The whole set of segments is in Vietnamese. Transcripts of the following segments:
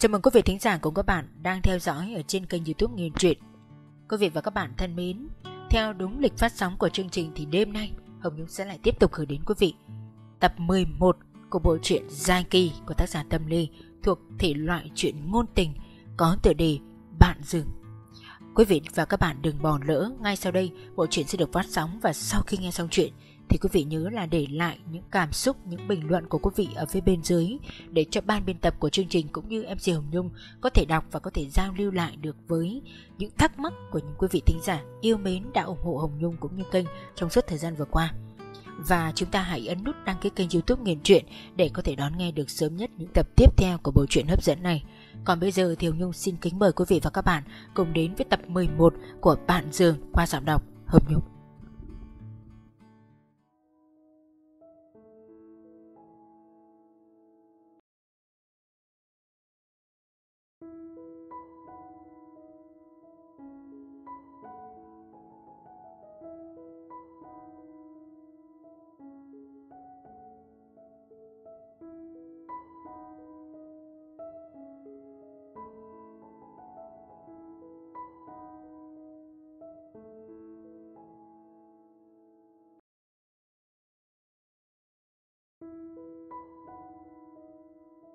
Chào mừng quý vị thính giả cùng các bạn đang theo dõi ở trên kênh youtube nghìn Truyện Quý vị và các bạn thân mến, Theo đúng lịch phát sóng của chương trình thì đêm nay Hồng Nhung sẽ lại tiếp tục gửi đến quý vị Tập 11 của bộ truyện Giai Kỳ của tác giả Tâm ly Thuộc thể loại truyện ngôn tình có tựa đề Bạn dừng. Quý vị và các bạn đừng bỏ lỡ, Ngay sau đây bộ truyện sẽ được phát sóng Và sau khi nghe xong chuyện thì quý vị nhớ là để lại những cảm xúc, những bình luận của quý vị ở phía bên dưới để cho ban biên tập của chương trình cũng như MC Hồng Nhung có thể đọc và có thể giao lưu lại được với những thắc mắc của những quý vị thính giả yêu mến đã ủng hộ Hồng Nhung cũng như kênh trong suốt thời gian vừa qua. Và chúng ta hãy ấn nút đăng ký kênh youtube Nghiền Truyện để có thể đón nghe được sớm nhất những tập tiếp theo của bộ truyện hấp dẫn này. Còn bây giờ thì Hồng Nhung xin kính mời quý vị và các bạn cùng đến với tập 11 của Bạn Dường qua giọng đọc Hồng Nhung.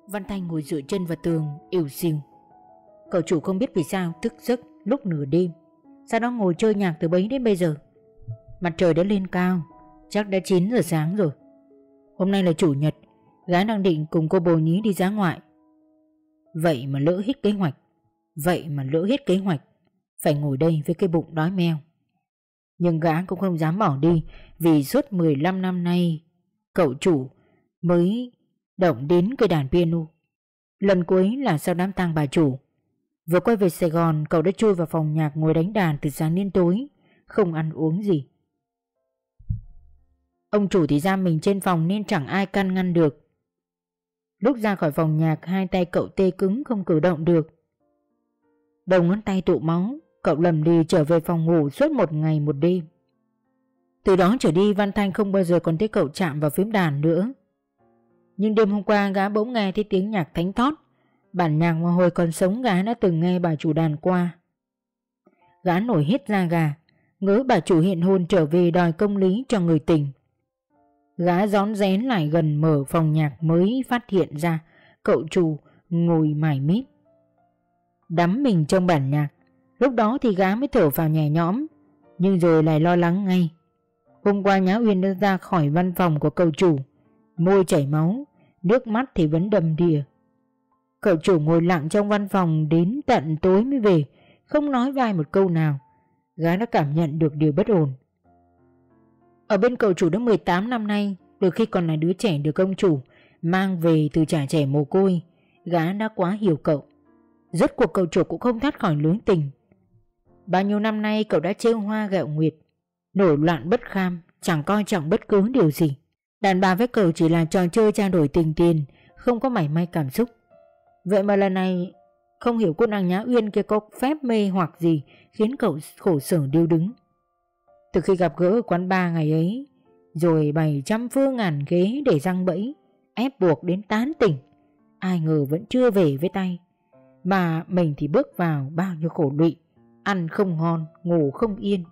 Văn Thanh ngồi dựa chân vào tường, ỉu xìu. Cậu chủ không biết vì sao thức giấc lúc nửa đêm. Sau đó ngồi chơi nhạc từ bấy đến bây giờ? Mặt trời đã lên cao, chắc đã 9 giờ sáng rồi. Hôm nay là chủ nhật, gái đang định cùng cô bồ nhí đi giá ngoại. Vậy mà lỡ hết kế hoạch, vậy mà lỡ hết kế hoạch, phải ngồi đây với cái bụng đói meo. Nhưng gã cũng không dám bỏ đi vì suốt 15 năm nay cậu chủ mới động đến cây đàn piano. Lần cuối là sau đám tang bà chủ. Vừa quay về Sài Gòn, cậu đã chui vào phòng nhạc ngồi đánh đàn từ sáng đến tối, không ăn uống gì. Ông chủ thì giam mình trên phòng nên chẳng ai can ngăn được. Lúc ra khỏi phòng nhạc, hai tay cậu tê cứng không cử động được. Đầu ngón tay tụ máu, cậu lầm đi trở về phòng ngủ suốt một ngày một đêm. Từ đó trở đi Văn Thanh không bao giờ còn thấy cậu chạm vào phím đàn nữa. Nhưng đêm hôm qua gã bỗng nghe thấy tiếng nhạc thánh thót. Bản nhạc mà hồi còn sống, gã đã từng nghe bà chủ đàn qua. Gã nổi hết da gà, Ngỡ bà chủ hiện hôn trở về đòi công lý cho người tình. Gã gión rén lại gần mở phòng nhạc mới phát hiện ra Cậu chủ ngồi mải mít Đắm mình trong bản nhạc, Lúc đó thì gã mới thở vào nhẹ nhõm, Nhưng rồi lại lo lắng ngay. Hôm qua Nhã Uyên đã ra khỏi văn phòng của cậu chủ. Môi chảy máu, Nước mắt thì vẫn đầm đìa. Cậu chủ ngồi lặng trong văn phòng Đến tận tối mới về, Không nói vai một câu nào. Gái đã cảm nhận được điều bất ổn. Ở bên cậu chủ đã 18 năm nay Từ khi còn là đứa trẻ được ông chủ Mang về từ trả trẻ mồ côi, Gã đã quá hiểu cậu. Rốt cuộc cậu chủ cũng không thoát khỏi lưới tình. Bao nhiêu năm nay cậu đã trêu hoa gạo nguyệt, Nổi loạn bất kham, Chẳng coi trọng bất cứ điều gì. Đàn bà với cậu chỉ là trò chơi trao đổi tình tiền Không có mảy may cảm xúc. Vậy mà lần này Không hiểu cô nàng Nhã Uyên kia có phép mê hoặc gì Khiến cậu khổ sở điêu đứng. Từ khi gặp gỡ ở quán ba ngày ấy Rồi bày trăm phương ngàn ghế để răng bẫy Ép buộc đến tán tỉnh Ai ngờ vẫn chưa về với tay. Mà mình thì bước vào bao nhiêu khổ lụy Ăn không ngon, ngủ không yên.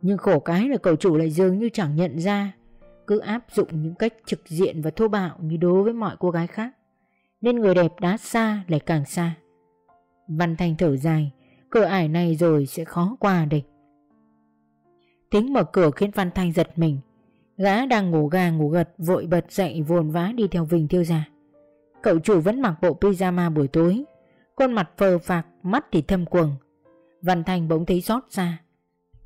Nhưng khổ cái là cậu chủ lại dường như chẳng nhận ra cứ áp dụng những cách trực diện và thô bạo như đối với mọi cô gái khác. Nên người đẹp đã xa lại càng xa. Văn Thanh thở dài, cửa ải này rồi sẽ khó qua đây. Tiếng mở cửa khiến Văn Thanh giật mình. Gã đang ngủ gà ngủ gật vội bật dậy vồn vã đi theo Vinh Thiêu ra Cậu chủ vẫn mặc bộ pyjama buổi tối, khuôn mặt phờ phạc, mắt thì thâm quầng. Văn Thanh bỗng thấy xót xa.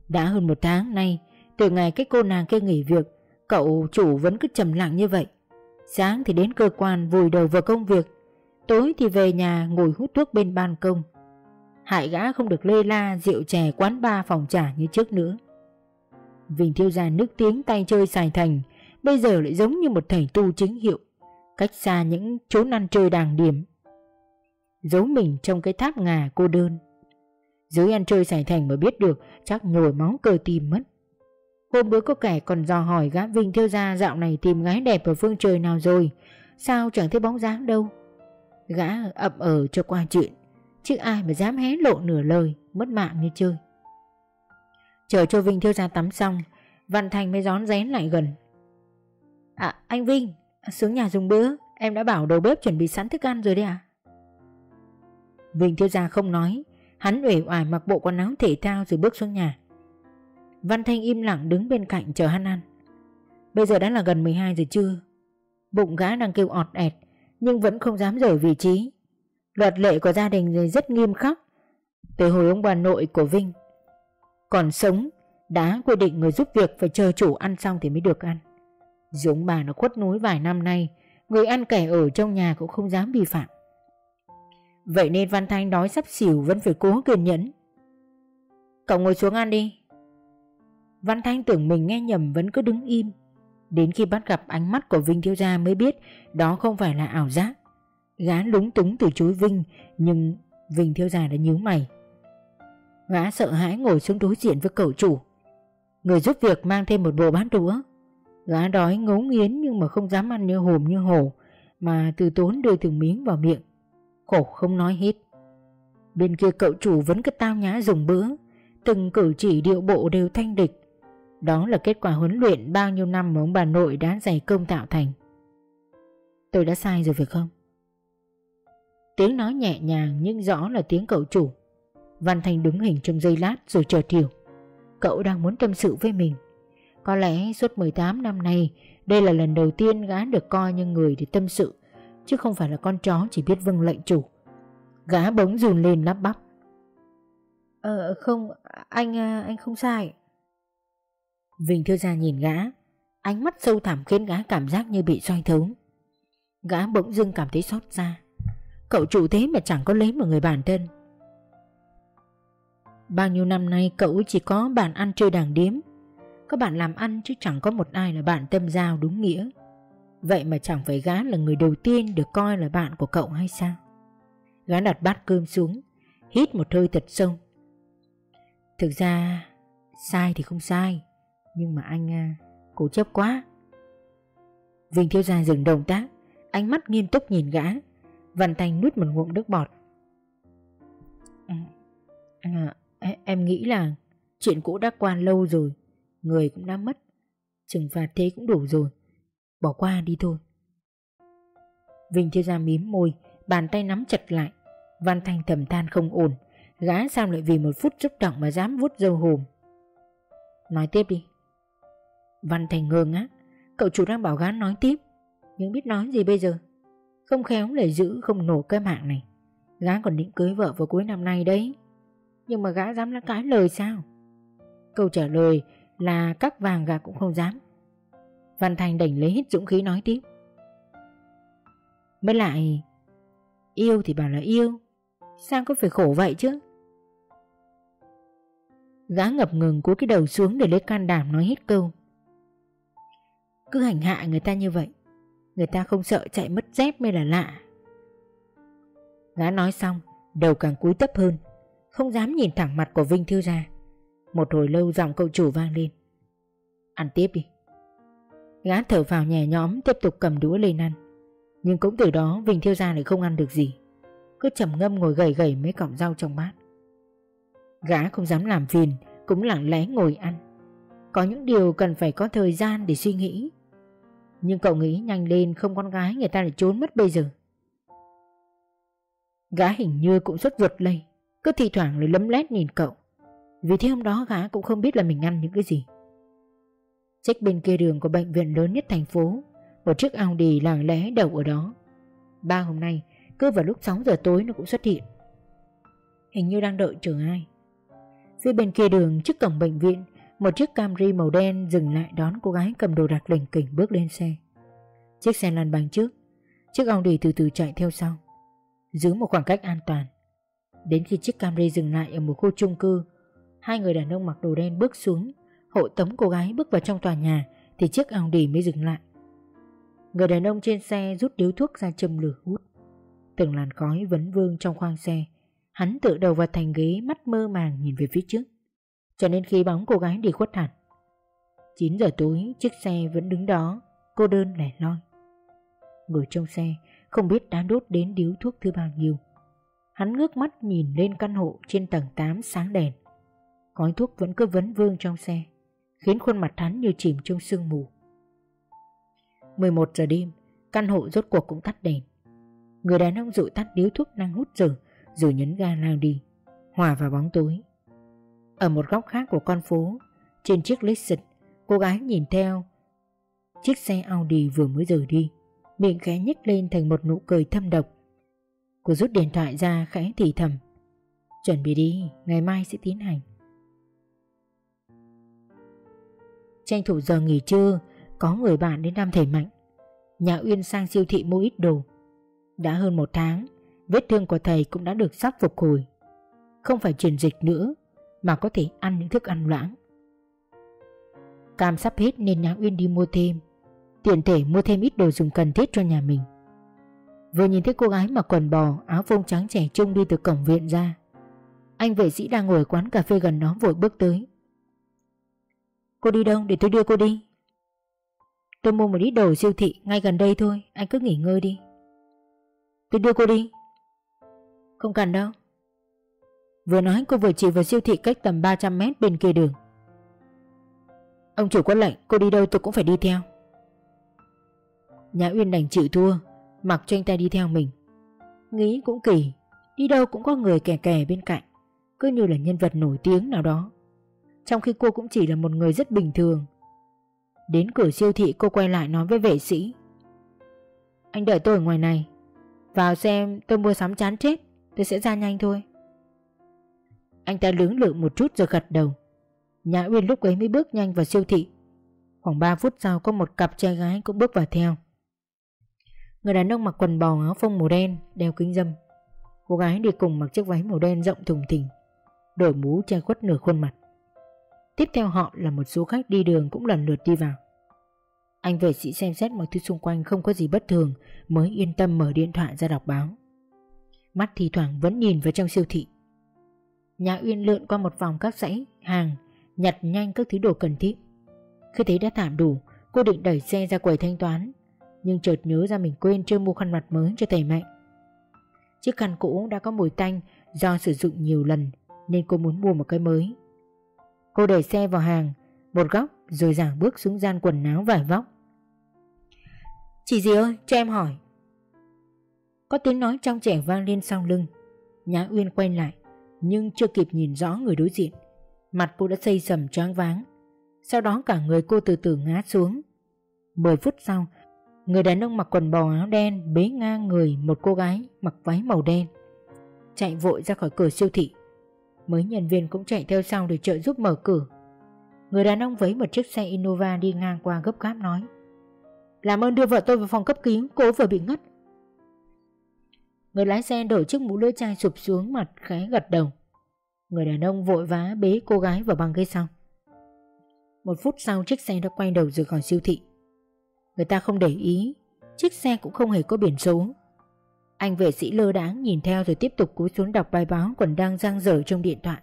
Đã hơn một tháng nay, từ ngày cái cô nàng kia nghỉ việc, Cậu chủ vẫn cứ trầm lặng như vậy. Sáng thì đến cơ quan vùi đầu vào công việc. Tối thì về nhà ngồi hút thuốc bên ban công. Hại gã không được lê la rượu chè quán bar phòng trà như trước nữa. Vinh thiêu gia nước tiếng tay chơi xài thành, Bây giờ lại giống như một thầy tu chính hiệu, Cách xa những chốn ăn chơi đàng điểm. Giấu mình trong cái tháp ngà cô đơn. Dưới ăn chơi xài thành mà biết được, Chắc nhồi máu cơ tim mất. Hôm bữa có kẻ còn dò hỏi gã Vinh Thiêu Gia dạo này tìm gái đẹp ở phương trời nào rồi? Sao chẳng thấy bóng dáng đâu? Gã ậm ở cho qua chuyện. Chứ ai mà dám hé lộ nửa lời, Mất mạng như chơi. Chờ cho Vinh thiêu gia tắm xong, Văn Thành mới rón rén lại gần. À anh Vinh, Xuống nhà dùng bữa. Em đã bảo đầu bếp chuẩn bị sẵn thức ăn rồi đấy à Vinh Thiêu gia không nói. Hắn uể oải mặc bộ quần áo thể thao rồi bước xuống nhà. Văn Thanh im lặng đứng bên cạnh chờ hắn ăn. Bây giờ đã là gần 12 giờ trưa. Bụng gã đang kêu ọt ẹt, Nhưng vẫn không dám rời vị trí. Luật lệ của gia đình rất nghiêm khắc. Từ hồi ông bà nội của Vinh, Còn sống, Đã quy định người giúp việc phải chờ chủ ăn xong thì mới được ăn. Dũng bà nó khuất núi vài năm nay, Người ăn kẻ ở trong nhà cũng không dám vi phạm. Vậy nên Văn Thanh đói sắp xỉu vẫn phải cố kiên nhẫn. Cậu ngồi xuống ăn đi. Văn Thanh tưởng mình nghe nhầm vẫn cứ đứng im. Đến khi bắt gặp ánh mắt của Vinh Thiếu Gia mới biết đó không phải là ảo giác. Gã lúng túng từ chối Vinh, Nhưng Vinh Thiếu Gia đã nhíu mày. Gã sợ hãi ngồi xuống đối diện với cậu chủ. Người giúp việc mang thêm một bộ bát đũa. Gã đói ngấu nghiến nhưng mà không dám ăn như hồm như hổ, Mà từ tốn đưa từng miếng vào miệng. Khổ không nói hết. Bên kia cậu chủ vẫn cứ tao nhã dùng bữa. Từng cử chỉ điệu bộ đều thanh địch. Đó là kết quả huấn luyện bao nhiêu năm mà ông bà nội đã dày công tạo thành. Tôi đã sai rồi phải không? Tiếng nói nhẹ nhàng nhưng rõ là tiếng cậu chủ. Văn Thành đứng hình trong giây lát rồi chợt hiểu Cậu đang muốn tâm sự với mình. Có lẽ suốt 18 năm nay, Đây là lần đầu tiên gã được coi như người để tâm sự, Chứ không phải là con chó chỉ biết vâng lệnh chủ. Gã bỗng rùn lên lắp bắp. Ờ không, Anh à, anh không sai. Vinh thưa ra nhìn gã. Ánh mắt sâu thẳm khiến gã cảm giác như bị soi thấu Gã bỗng dưng cảm thấy xót xa. Cậu chủ thế mà chẳng có lấy một người bản thân. Bao nhiêu năm nay cậu chỉ có bạn ăn chơi đàng điếm. Có bạn làm ăn chứ chẳng có một ai là bạn tâm giao đúng nghĩa. Vậy mà chẳng phải gã là người đầu tiên được coi là bạn của cậu hay sao? Gã đặt bát cơm xuống, Hít một hơi thật sâu. Thực ra, Sai thì không sai. Nhưng mà anh à, cố chấp quá. Vinh thiếu gia dừng động tác Ánh mắt nghiêm túc nhìn gã Văn Thanh nuốt một ngụm nước bọt. Ừ, à, à, Em nghĩ là Chuyện cũ đã qua lâu rồi Người cũng đã mất Trừng phạt thế cũng đủ rồi Bỏ qua đi thôi. Vinh thiếu gia mím môi Bàn tay nắm chặt lại Văn Thanh thầm than không ổn Gã sao lại vì một phút xúc động mà dám vút dâu hồm. Nói tiếp đi. Văn Thành ngơ ngác. Cậu chủ đang bảo gã nói tiếp. Nhưng biết nói gì bây giờ? Không khéo lại giữ không nổ cái mạng này. Gã còn định cưới vợ vào cuối năm nay đấy. Nhưng mà gã dám lá cái lời sao? Câu trả lời là các vàng gà cũng không dám. Văn Thành đành lấy hết dũng khí nói tiếp. Mới lại, Yêu thì bảo là yêu. Sao có phải khổ vậy chứ? Gã ngập ngừng cúi cái đầu xuống để lấy can đảm nói hết câu. Cứ hành hạ người ta như vậy, Người ta không sợ chạy mất dép mới là lạ. Gã nói xong, Đầu càng cúi thấp hơn, Không dám nhìn thẳng mặt của Vinh Thư ra Một hồi lâu giọng cậu chủ vang lên. Ăn tiếp đi. Gã thở vào nhẹ nhóm tiếp tục cầm đũa lên ăn. Nhưng cũng từ đó Vinh Thiêu Gia lại không ăn được gì. Cứ trầm ngâm ngồi gầy gầy mấy cọng rau trong bát. Gã không dám làm phiền, Cũng lặng lẽ ngồi ăn. Có những điều cần phải có thời gian để suy nghĩ. Nhưng cậu nghĩ nhanh lên Không con gái người ta lại trốn mất bây giờ. Gã hình như cũng rất vượt lây, Cứ thi thoảng lại lấm lét nhìn cậu. Vì thế hôm đó gã cũng không biết là mình ăn những cái gì. Trách bên kia đường của bệnh viện lớn nhất thành phố, Một chiếc Audi lặng lẽ đậu ở đó. Ba hôm nay, Cứ vào lúc 6 giờ tối nó cũng xuất hiện. Hình như đang đợi chờ ai. Phía bên kia đường trước cổng bệnh viện một chiếc Camry màu đen dừng lại đón cô gái cầm đồ đạc lỉnh kỉnh bước lên xe Chiếc xe lăn bánh trước Chiếc Audi từ từ chạy theo sau Giữ một khoảng cách an toàn Đến khi chiếc Camry dừng lại ở một khu chung cư Hai người đàn ông mặc đồ đen bước xuống hộ tống cô gái bước vào trong tòa nhà thì chiếc Audi mới dừng lại. Người đàn ông trên xe rút điếu thuốc ra châm lửa hút. Từng làn khói vấn vương trong khoang xe, hắn tựa đầu vào thành ghế mắt mơ màng nhìn về phía trước. Cho nên khi bóng cô gái đi khuất hẳn. 9 giờ tối chiếc xe vẫn đứng đó, cô đơn lẻ loi. Ngồi trong xe, không biết đã đốt đến điếu thuốc thứ bao nhiêu. Hắn ngước mắt nhìn lên căn hộ trên tầng 8 sáng đèn. Khói thuốc vẫn cứ vấn vương trong xe, khiến khuôn mặt hắn như chìm trong sương mù. 11 giờ đêm, căn hộ rốt cuộc cũng tắt đèn. Người đàn ông dụi tắt điếu thuốc đang hút dở rồi nhấn ga lao đi, hòa vào bóng tối. Ở một góc khác của con phố, trên chiếc Lexus, cô gái nhìn theo chiếc xe Audi vừa mới rời đi, miệng khẽ nhếch lên thành một nụ cười thâm độc. Cô rút điện thoại ra khẽ thì thầm. Chuẩn bị đi, ngày mai sẽ tiến hành. Tranh thủ giờ nghỉ trưa, có người bạn đến thăm thầy Mạnh. Nhà Uyên sang siêu thị mua ít đồ. Đã hơn một tháng, vết thương của thầy cũng đã được sắp phục hồi. Không phải truyền dịch nữa, mà có thể ăn những thức ăn loãng. Cam sắp hết nên nhà Uyên đi mua thêm, tiện thể mua thêm ít đồ dùng cần thiết cho nhà mình. Vừa nhìn thấy cô gái mặc quần bò, áo phông trắng trẻ trung đi từ cổng viện ra. Anh vệ sĩ đang ngồi ở quán cà phê gần đó vội bước tới. Cô đi đâu để tôi đưa cô đi? Tôi mua một ít đồ siêu thị ngay gần đây thôi, anh cứ nghỉ ngơi đi. Tôi đưa cô đi. Không cần đâu. Vừa nói cô vừa chỉ vào siêu thị cách tầm 300 mét bên kia đường. Ông chủ có lệnh cô đi đâu tôi cũng phải đi theo. Nhã Uyên đành chịu thua, mặc cho anh ta đi theo mình. Nghĩ cũng kỳ, đi đâu cũng có người kè kè bên cạnh, cứ như là nhân vật nổi tiếng nào đó. Trong khi cô cũng chỉ là một người rất bình thường. Đến cửa siêu thị cô quay lại nói với vệ sĩ. Anh đợi tôi ở ngoài này, vào xem tôi mua sắm chán chết, tôi sẽ ra nhanh thôi. Anh ta lưỡng lự một chút rồi gật đầu. Nhã Uyên lúc ấy mới bước nhanh vào siêu thị. Khoảng 3 phút sau có một cặp trai gái cũng bước vào theo. Người đàn ông mặc quần bò áo phông màu đen, đeo kính dâm. Cô gái đi cùng mặc chiếc váy màu đen rộng thùng thình, đội mũ che khuất nửa khuôn mặt. Tiếp theo họ là một số khách đi đường cũng lần lượt đi vào. Anh vệ sĩ xem xét mọi thứ xung quanh không có gì bất thường mới yên tâm mở điện thoại ra đọc báo. Mắt thì thoảng vẫn nhìn vào trong siêu thị. Nhà Uyên lượn qua một vòng các dãy, hàng, nhặt nhanh các thứ đồ cần thiết. Khi thấy đã thảm đủ, cô định đẩy xe ra quầy thanh toán, nhưng chợt nhớ ra mình quên chưa mua khăn mặt mới cho thầy Mạnh. Chiếc khăn cũ đã có mùi tanh do sử dụng nhiều lần nên cô muốn mua một cái mới. Cô đẩy xe vào hàng, một góc rồi giảng bước xuống gian quần áo vải vóc. Chị gì ơi, cho em hỏi. Có tiếng nói trong trẻ vang lên sau lưng. Nhã Uyên quay lại, nhưng chưa kịp nhìn rõ người đối diện. Mặt cô đã xây sầm choáng váng. Sau đó cả người cô từ từ ngã xuống. Mười phút sau, người đàn ông mặc quần bò áo đen bế ngang người một cô gái mặc váy màu đen. Chạy vội ra khỏi cửa siêu thị. Mấy nhân viên cũng chạy theo sau để trợ giúp mở cửa. Người đàn ông với một chiếc xe Innova đi ngang qua gấp gáp nói Làm ơn đưa vợ tôi vào phòng cấp cứu, cô vừa bị ngất Người lái xe đổi chiếc mũ lưỡi chai sụp xuống mặt khẽ gật đầu. Người đàn ông vội vã bế cô gái vào băng ghế sau. Một phút sau chiếc xe đã quay đầu rời khỏi siêu thị. Người ta không để ý Chiếc xe cũng không hề có biển số. Anh vệ sĩ lơ đáng nhìn theo rồi tiếp tục cúi xuống đọc bài báo còn đang giang dở trong điện thoại.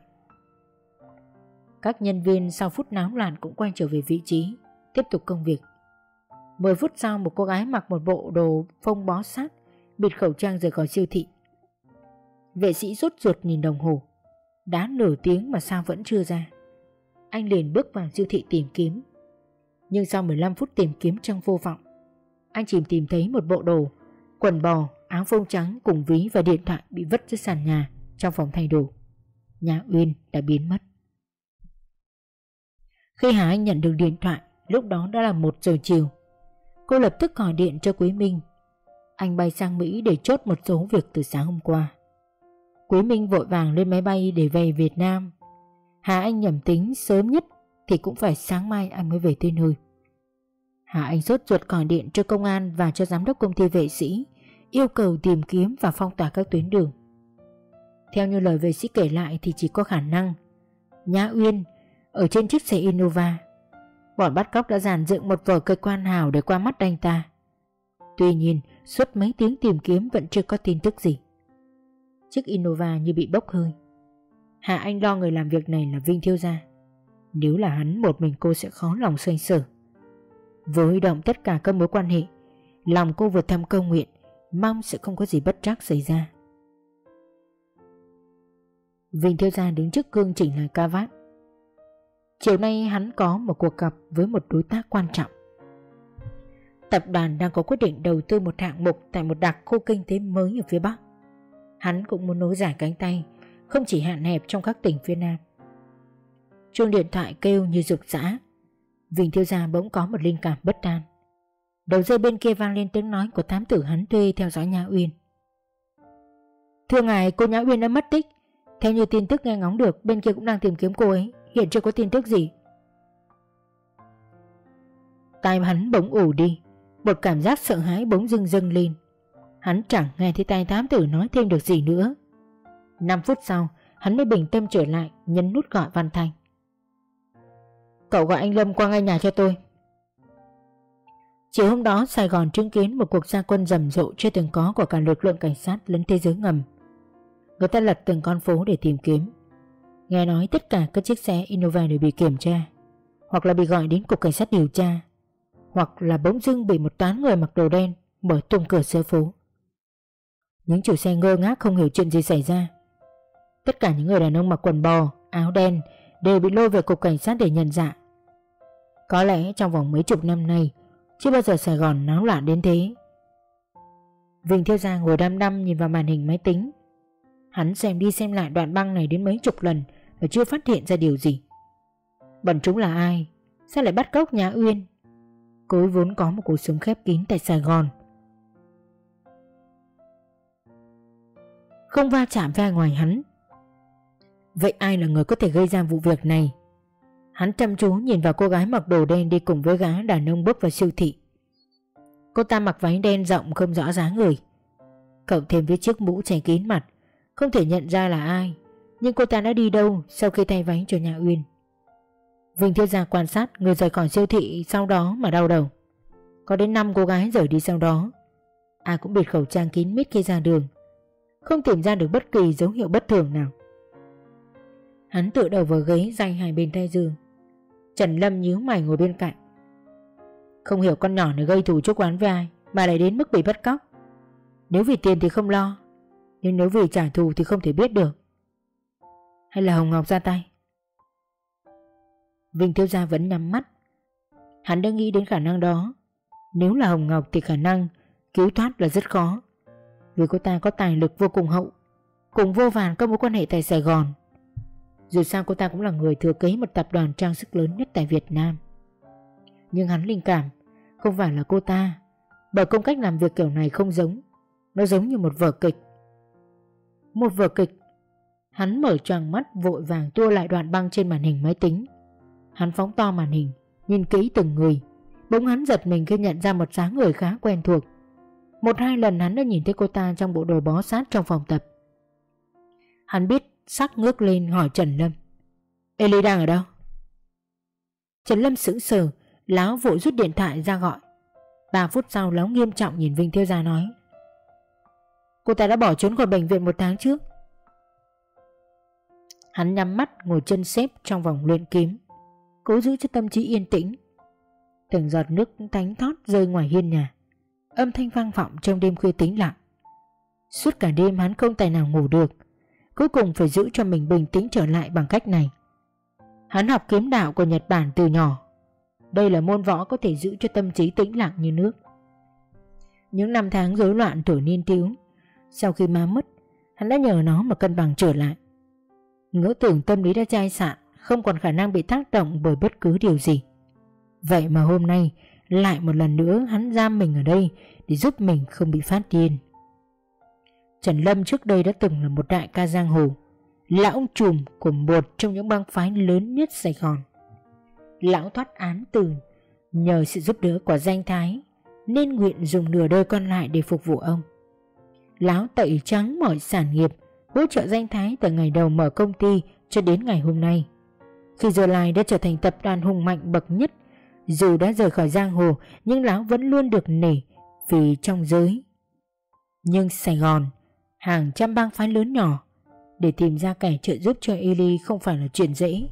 Các nhân viên sau phút náo loạn cũng quay trở về vị trí, tiếp tục công việc. 10 phút sau một cô gái mặc một bộ đồ phông bó sát, bịt khẩu trang rời khỏi siêu thị. Vệ sĩ rốt ruột nhìn đồng hồ, đã nửa tiếng mà sao vẫn chưa ra. Anh liền bước vào siêu thị tìm kiếm. Nhưng sau 15 phút tìm kiếm trong vô vọng, anh chỉ tìm thấy một bộ đồ, quần bò, áo phông trắng cùng ví và điện thoại bị vứt dưới sàn nhà trong phòng thay đồ. Nhà Uyên đã biến mất. Khi Hà Anh nhận được điện thoại, lúc đó đã là một giờ chiều. Cô lập tức gọi điện cho Quý Minh. Anh bay sang Mỹ để chốt một số việc từ sáng hôm qua. Quý Minh vội vàng lên máy bay để về Việt Nam. Hà Anh nhầm tính sớm nhất thì cũng phải sáng mai anh mới về tới nơi. Hà Anh sốt ruột gọi điện cho công an và cho giám đốc công ty vệ sĩ, yêu cầu tìm kiếm và phong tỏa các tuyến đường. Theo như lời vệ sĩ kể lại thì chỉ có khả năng Nhã Uyên ở trên chiếc xe Innova. Bọn bắt cóc đã dàn dựng một vở cơ quan hào để qua mắt anh ta. Tuy nhiên, suốt mấy tiếng tìm kiếm vẫn chưa có tin tức gì. Chiếc Innova như bị bốc hơi. Hạ Anh lo người làm việc này là Vinh Thiêu Gia. Nếu là hắn một mình cô sẽ khó lòng xoay sở. Với động tất cả các mối quan hệ, lòng cô vừa thăm câu nguyện Mong sẽ không có gì bất trắc xảy ra Vinh Thiêu gia đứng trước gương chỉnh lại ca vát Chiều nay hắn có một cuộc gặp với một đối tác quan trọng Tập đoàn đang có quyết định đầu tư một hạng mục tại một đặc khu kinh tế mới ở phía Bắc. Hắn cũng muốn nối giải cánh tay, Không chỉ hạn hẹp trong các tỉnh phía Nam. Chuông điện thoại kêu như rực rã Vinh thiếu gia bỗng có một linh cảm bất an. Đầu dây bên kia vang lên tiếng nói của thám tử hắn thuê theo dõi Nhã Uyên. Thưa ngài, cô Nhã Uyên đã mất tích. Theo như tin tức nghe ngóng được, Bên kia cũng đang tìm kiếm cô ấy. Hiện chưa có tin tức gì. Tai hắn bỗng ủ đi. Một cảm giác sợ hãi bỗng dưng dâng lên. Hắn chẳng nghe thấy tay thám tử nói thêm được gì nữa. 5 phút sau Hắn mới bình tâm trở lại Nhấn nút gọi Văn Thanh Cậu gọi anh Lâm qua ngay nhà cho tôi. Chiều hôm đó Sài Gòn chứng kiến một cuộc gia quân rầm rộ chưa từng có của cả lực lượng cảnh sát lẫn thế giới ngầm. Người ta lật từng con phố để tìm kiếm. Nghe nói tất cả các chiếc xe Innova đều bị kiểm tra, hoặc là bị gọi đến cục cảnh sát điều tra, hoặc là bỗng dưng bị một toán người mặc đồ đen mở tung cửa xe phố. Những chủ xe ngơ ngác không hiểu chuyện gì xảy ra. Tất cả những người đàn ông mặc quần bò, áo đen đều bị lôi về cục cảnh sát để nhận dạng. Có lẽ trong vòng mấy chục năm nay chưa bao giờ Sài Gòn náo loạn đến thế Vinh Thiêu Gia ngồi đăm đăm nhìn vào màn hình máy tính Hắn xem đi xem lại đoạn băng này đến mấy chục lần Và chưa phát hiện ra điều gì Bẩn chúng là ai Sao lại bắt cóc nhà Uyên Cô ấy vốn có một cuộc sống khép kín tại Sài Gòn Không va chạm với ai ngoài hắn Vậy ai là người có thể gây ra vụ việc này Hắn chăm chú nhìn vào cô gái mặc đồ đen đi cùng với gái đàn ông bước vào siêu thị. Cô ta mặc váy đen rộng không rõ dáng người. Cộng thêm với chiếc mũ che kín mặt, không thể nhận ra là ai. Nhưng cô ta đã đi đâu sau khi thay váy cho nhà Uyên. Vinh Thiết Gia quan sát, người rời khỏi siêu thị sau đó mà đau đầu. Có đến 5 cô gái rời đi sau đó. Ai cũng bịt khẩu trang kín mít khi ra đường. Không tìm ra được bất kỳ dấu hiệu bất thường nào. Hắn tựa đầu vào ghế dành hai bên tay giường Trần Lâm nhíu mày ngồi bên cạnh Không hiểu con nhỏ này gây thù chốt quán với ai, Mà lại đến mức bị bắt cóc Nếu vì tiền thì không lo, Nhưng nếu vì trả thù thì không thể biết được Hay là Hồng Ngọc ra tay Vinh Thiếu Gia vẫn nhắm mắt. Hắn đã nghĩ đến khả năng đó. Nếu là Hồng Ngọc thì khả năng Cứu thoát là rất khó. Vì cô ta có tài lực vô cùng hậu, Cùng vô vàn các mối quan hệ tại Sài Gòn. Dù sao cô ta cũng là người thừa kế một tập đoàn trang sức lớn nhất tại Việt Nam. Nhưng hắn linh cảm, Không phải là cô ta. Bởi công cách làm việc kiểu này không giống. Nó giống như một vở kịch. Một vở kịch, Hắn mở tròn mắt vội vàng tua lại đoạn băng trên màn hình máy tính. Hắn phóng to màn hình, Nhìn kỹ từng người. Bỗng hắn giật mình khi nhận ra một dáng người khá quen thuộc. Một hai lần hắn đã nhìn thấy cô ta trong bộ đồ bó sát trong phòng tập. Hắn biết sắc ngước lên hỏi Trần Lâm. Eli đang ở đâu? Trần Lâm sững sờ Láo vội rút điện thoại ra gọi. Ba phút sau Láo nghiêm trọng nhìn Vinh Thiêu Gia nói. Cô ta đã bỏ trốn khỏi bệnh viện một tháng trước. Hắn nhắm mắt, ngồi chân xếp trong vòng luyện kiếm. Cố giữ cho tâm trí yên tĩnh. Từng giọt nước thánh thót rơi ngoài hiên nhà. Âm thanh vang vọng trong đêm khuya tĩnh lặng. Suốt cả đêm hắn không tài nào ngủ được. Cuối cùng phải giữ cho mình bình tĩnh trở lại bằng cách này. Hắn học kiếm đạo của Nhật Bản từ nhỏ. Đây là môn võ có thể giữ cho tâm trí tĩnh lặng như nước. Những năm tháng rối loạn tuổi niên thiếu, Sau khi má mất, Hắn đã nhờ nó mà cân bằng trở lại. Ngỡ tưởng tâm lý đã chai sạn không còn khả năng bị tác động bởi bất cứ điều gì. Vậy mà hôm nay, Lại một lần nữa hắn giam mình ở đây Để giúp mình không bị phát điên. Trần Lâm trước đây đã từng là một đại ca giang hồ Lão trùm của một trong những bang phái lớn nhất Sài Gòn. Lão thoát án từ, Nhờ sự giúp đỡ của danh thái, Nên nguyện dùng nửa đời còn lại để phục vụ ông. Lão tẩy trắng mọi sản nghiệp, Hỗ trợ danh thái từ ngày đầu mở công ty cho đến ngày hôm nay. Khi giờ lại đã trở thành tập đoàn hùng mạnh bậc nhất Dù đã rời khỏi giang hồ Nhưng Lão vẫn luôn được nể Vì trong giới Nhưng Sài Gòn hàng trăm bang phái lớn nhỏ để tìm ra kẻ trợ giúp cho Eli không phải là chuyện dễ.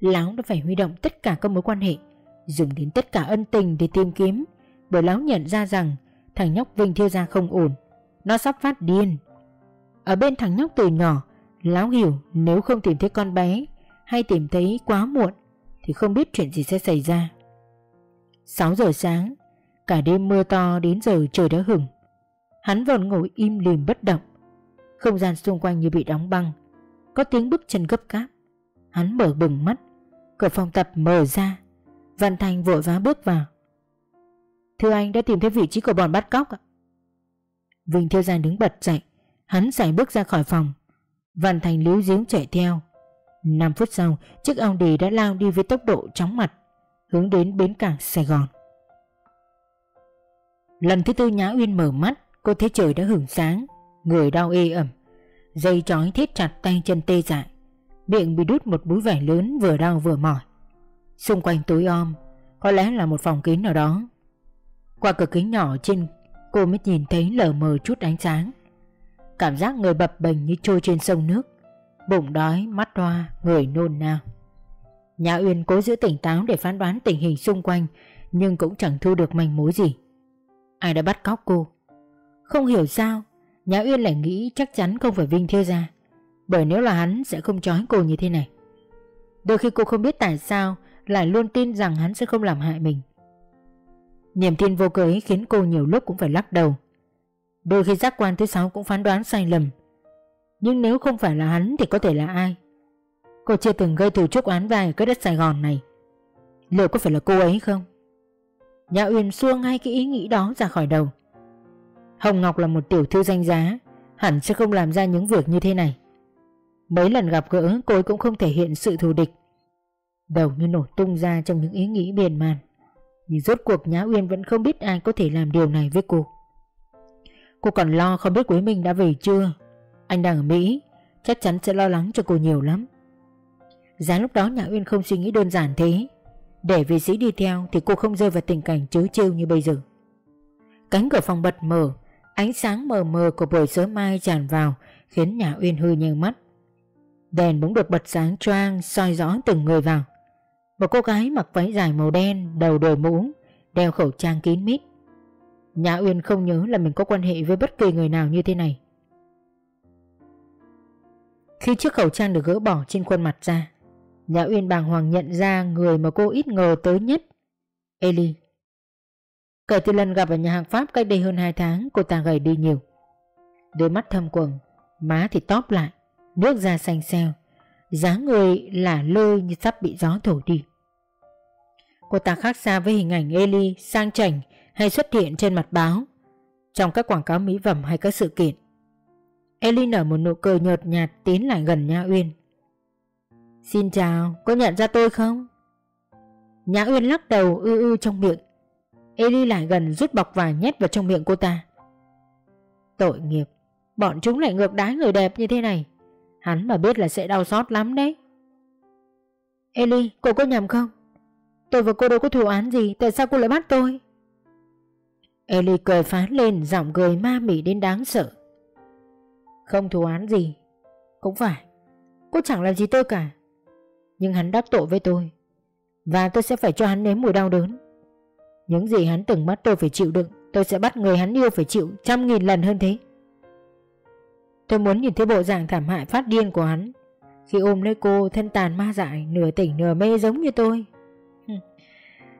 Lão đã phải huy động tất cả các mối quan hệ, dùng đến tất cả ân tình để tìm kiếm, bởi lão nhận ra rằng Thằng nhóc Vinh Thiêu Gia không ổn Nó sắp phát điên Ở bên thằng nhóc từ nhỏ lão hiểu nếu không tìm thấy con bé hay tìm thấy quá muộn Thì không biết chuyện gì sẽ xảy ra. 6 giờ sáng, Cả đêm mưa to đến giờ trời đã hửng. Hắn vẫn ngồi im lìm bất động. Không gian xung quanh như bị đóng băng. Có tiếng bước chân gấp gáp. Hắn mở bừng mắt. Cửa phòng tập mở ra. Văn Thành vội vã bước vào. Thưa anh đã tìm thấy vị trí của bọn bắt cóc ạ. Vinh Thiêu Giang đứng bật dậy. Hắn sải bước ra khỏi phòng. Văn Thành líu díu chạy theo. 5 phút sau, Chiếc Audi đã lao đi với tốc độ chóng mặt, Hướng đến bến cảng Sài Gòn. Lần thứ tư Nhã Uyên mở mắt, Cô thấy trời đã hưởng sáng, Người đau ê ẩm, Dây trói thiết chặt tay chân tê dại, Miệng bị đút một búi vải lớn vừa đau vừa mỏi. Xung quanh tối om, Có lẽ là một phòng kín nào đó. Qua cửa kính nhỏ trên, Cô mới nhìn thấy lờ mờ chút ánh sáng. Cảm giác người bập bềnh như trôi trên sông nước. Bụng đói, mắt hoa, người nôn nao. Nhã Uyên cố giữ tỉnh táo để phán đoán tình hình xung quanh Nhưng cũng chẳng thu được manh mối gì. Ai đã bắt cóc cô? Không hiểu sao Nhã Uyên lại nghĩ chắc chắn không phải Vinh Thiêu Gia Bởi nếu là hắn sẽ không trói cô như thế này. Đôi khi cô không biết tại sao Lại luôn tin rằng hắn sẽ không làm hại mình. Niềm tin vô cớ ấy khiến cô nhiều lúc cũng phải lắc đầu. Đôi khi giác quan thứ sáu cũng phán đoán sai lầm nhưng nếu không phải là hắn thì có thể là ai? Cô chưa từng gây thù chúc án vai ở cái đất Sài Gòn này. Liệu có phải là cô ấy không? Nhã Uyên xua ngay cái ý nghĩ đó ra khỏi đầu. Hồng Ngọc là một tiểu thư danh giá, Hẳn sẽ không làm ra những việc như thế này. Mấy lần gặp gỡ, cô ấy cũng không thể hiện sự thù địch. Đầu như nổ tung ra trong những ý nghĩ miền man. Nhưng rốt cuộc Nhã Uyên vẫn không biết ai có thể làm điều này với cô. Cô còn lo không biết Quý Minh đã về chưa? Anh đang ở Mỹ, Chắc chắn sẽ lo lắng cho cô nhiều lắm. Giá lúc đó Nhã Uyên không suy nghĩ đơn giản thế. Để vệ sĩ đi theo Thì cô không rơi vào tình cảnh chớ trêu như bây giờ. Cánh cửa phòng bật mở, Ánh sáng mờ mờ của buổi sớm mai tràn vào, Khiến Nhã Uyên hư nheo mắt. Đèn bỗng được bật sáng choang, soi rõ từng người vào. Một cô gái mặc váy dài màu đen, Đầu đội mũ, Đeo khẩu trang kín mít. Nhã Uyên không nhớ là mình có quan hệ với bất kỳ người nào như thế này. Khi chiếc khẩu trang được gỡ bỏ trên khuôn mặt ra Nhã Uyên bàng hoàng nhận ra người mà cô ít ngờ tới nhất. Eli Kể từ lần gặp ở nhà hàng Pháp cách đây hơn 2 tháng, cô ta gầy đi nhiều. Đôi mắt thâm quầng, Má thì tóp lại, Nước da xanh xeo, dáng người là lơi như sắp bị gió thổi đi. Cô ta khác xa với hình ảnh Eli sang chảnh hay xuất hiện trên mặt báo, Trong các quảng cáo mỹ phẩm hay các sự kiện. Ellie nở một nụ cười nhợt nhạt tiến lại gần Nhã Uyên Xin chào, có nhận ra tôi không? Nhã Uyên lắc đầu ư ư trong miệng Ellie lại gần rút bọc vải nhét vào trong miệng cô ta Tội nghiệp Bọn chúng lại ngược đái người đẹp như thế này Hắn mà biết là sẽ đau xót lắm đấy Ellie, cô có nhầm không? Tôi và cô đâu có thù án gì Tại sao cô lại bắt tôi? Ellie cười phá lên Giọng cười ma mị đến đáng sợ không thù án gì. Cũng phải. Cô chẳng làm gì tôi cả. Nhưng hắn đắc tội với tôi. Và tôi sẽ phải cho hắn nếm mùi đau đớn. Những gì hắn từng bắt tôi phải chịu đựng, Tôi sẽ bắt người hắn yêu phải chịu trăm nghìn lần hơn thế. Tôi muốn nhìn thấy bộ dạng thảm hại phát điên của hắn, Khi ôm lấy cô thân tàn ma dại, Nửa tỉnh nửa mê giống như tôi.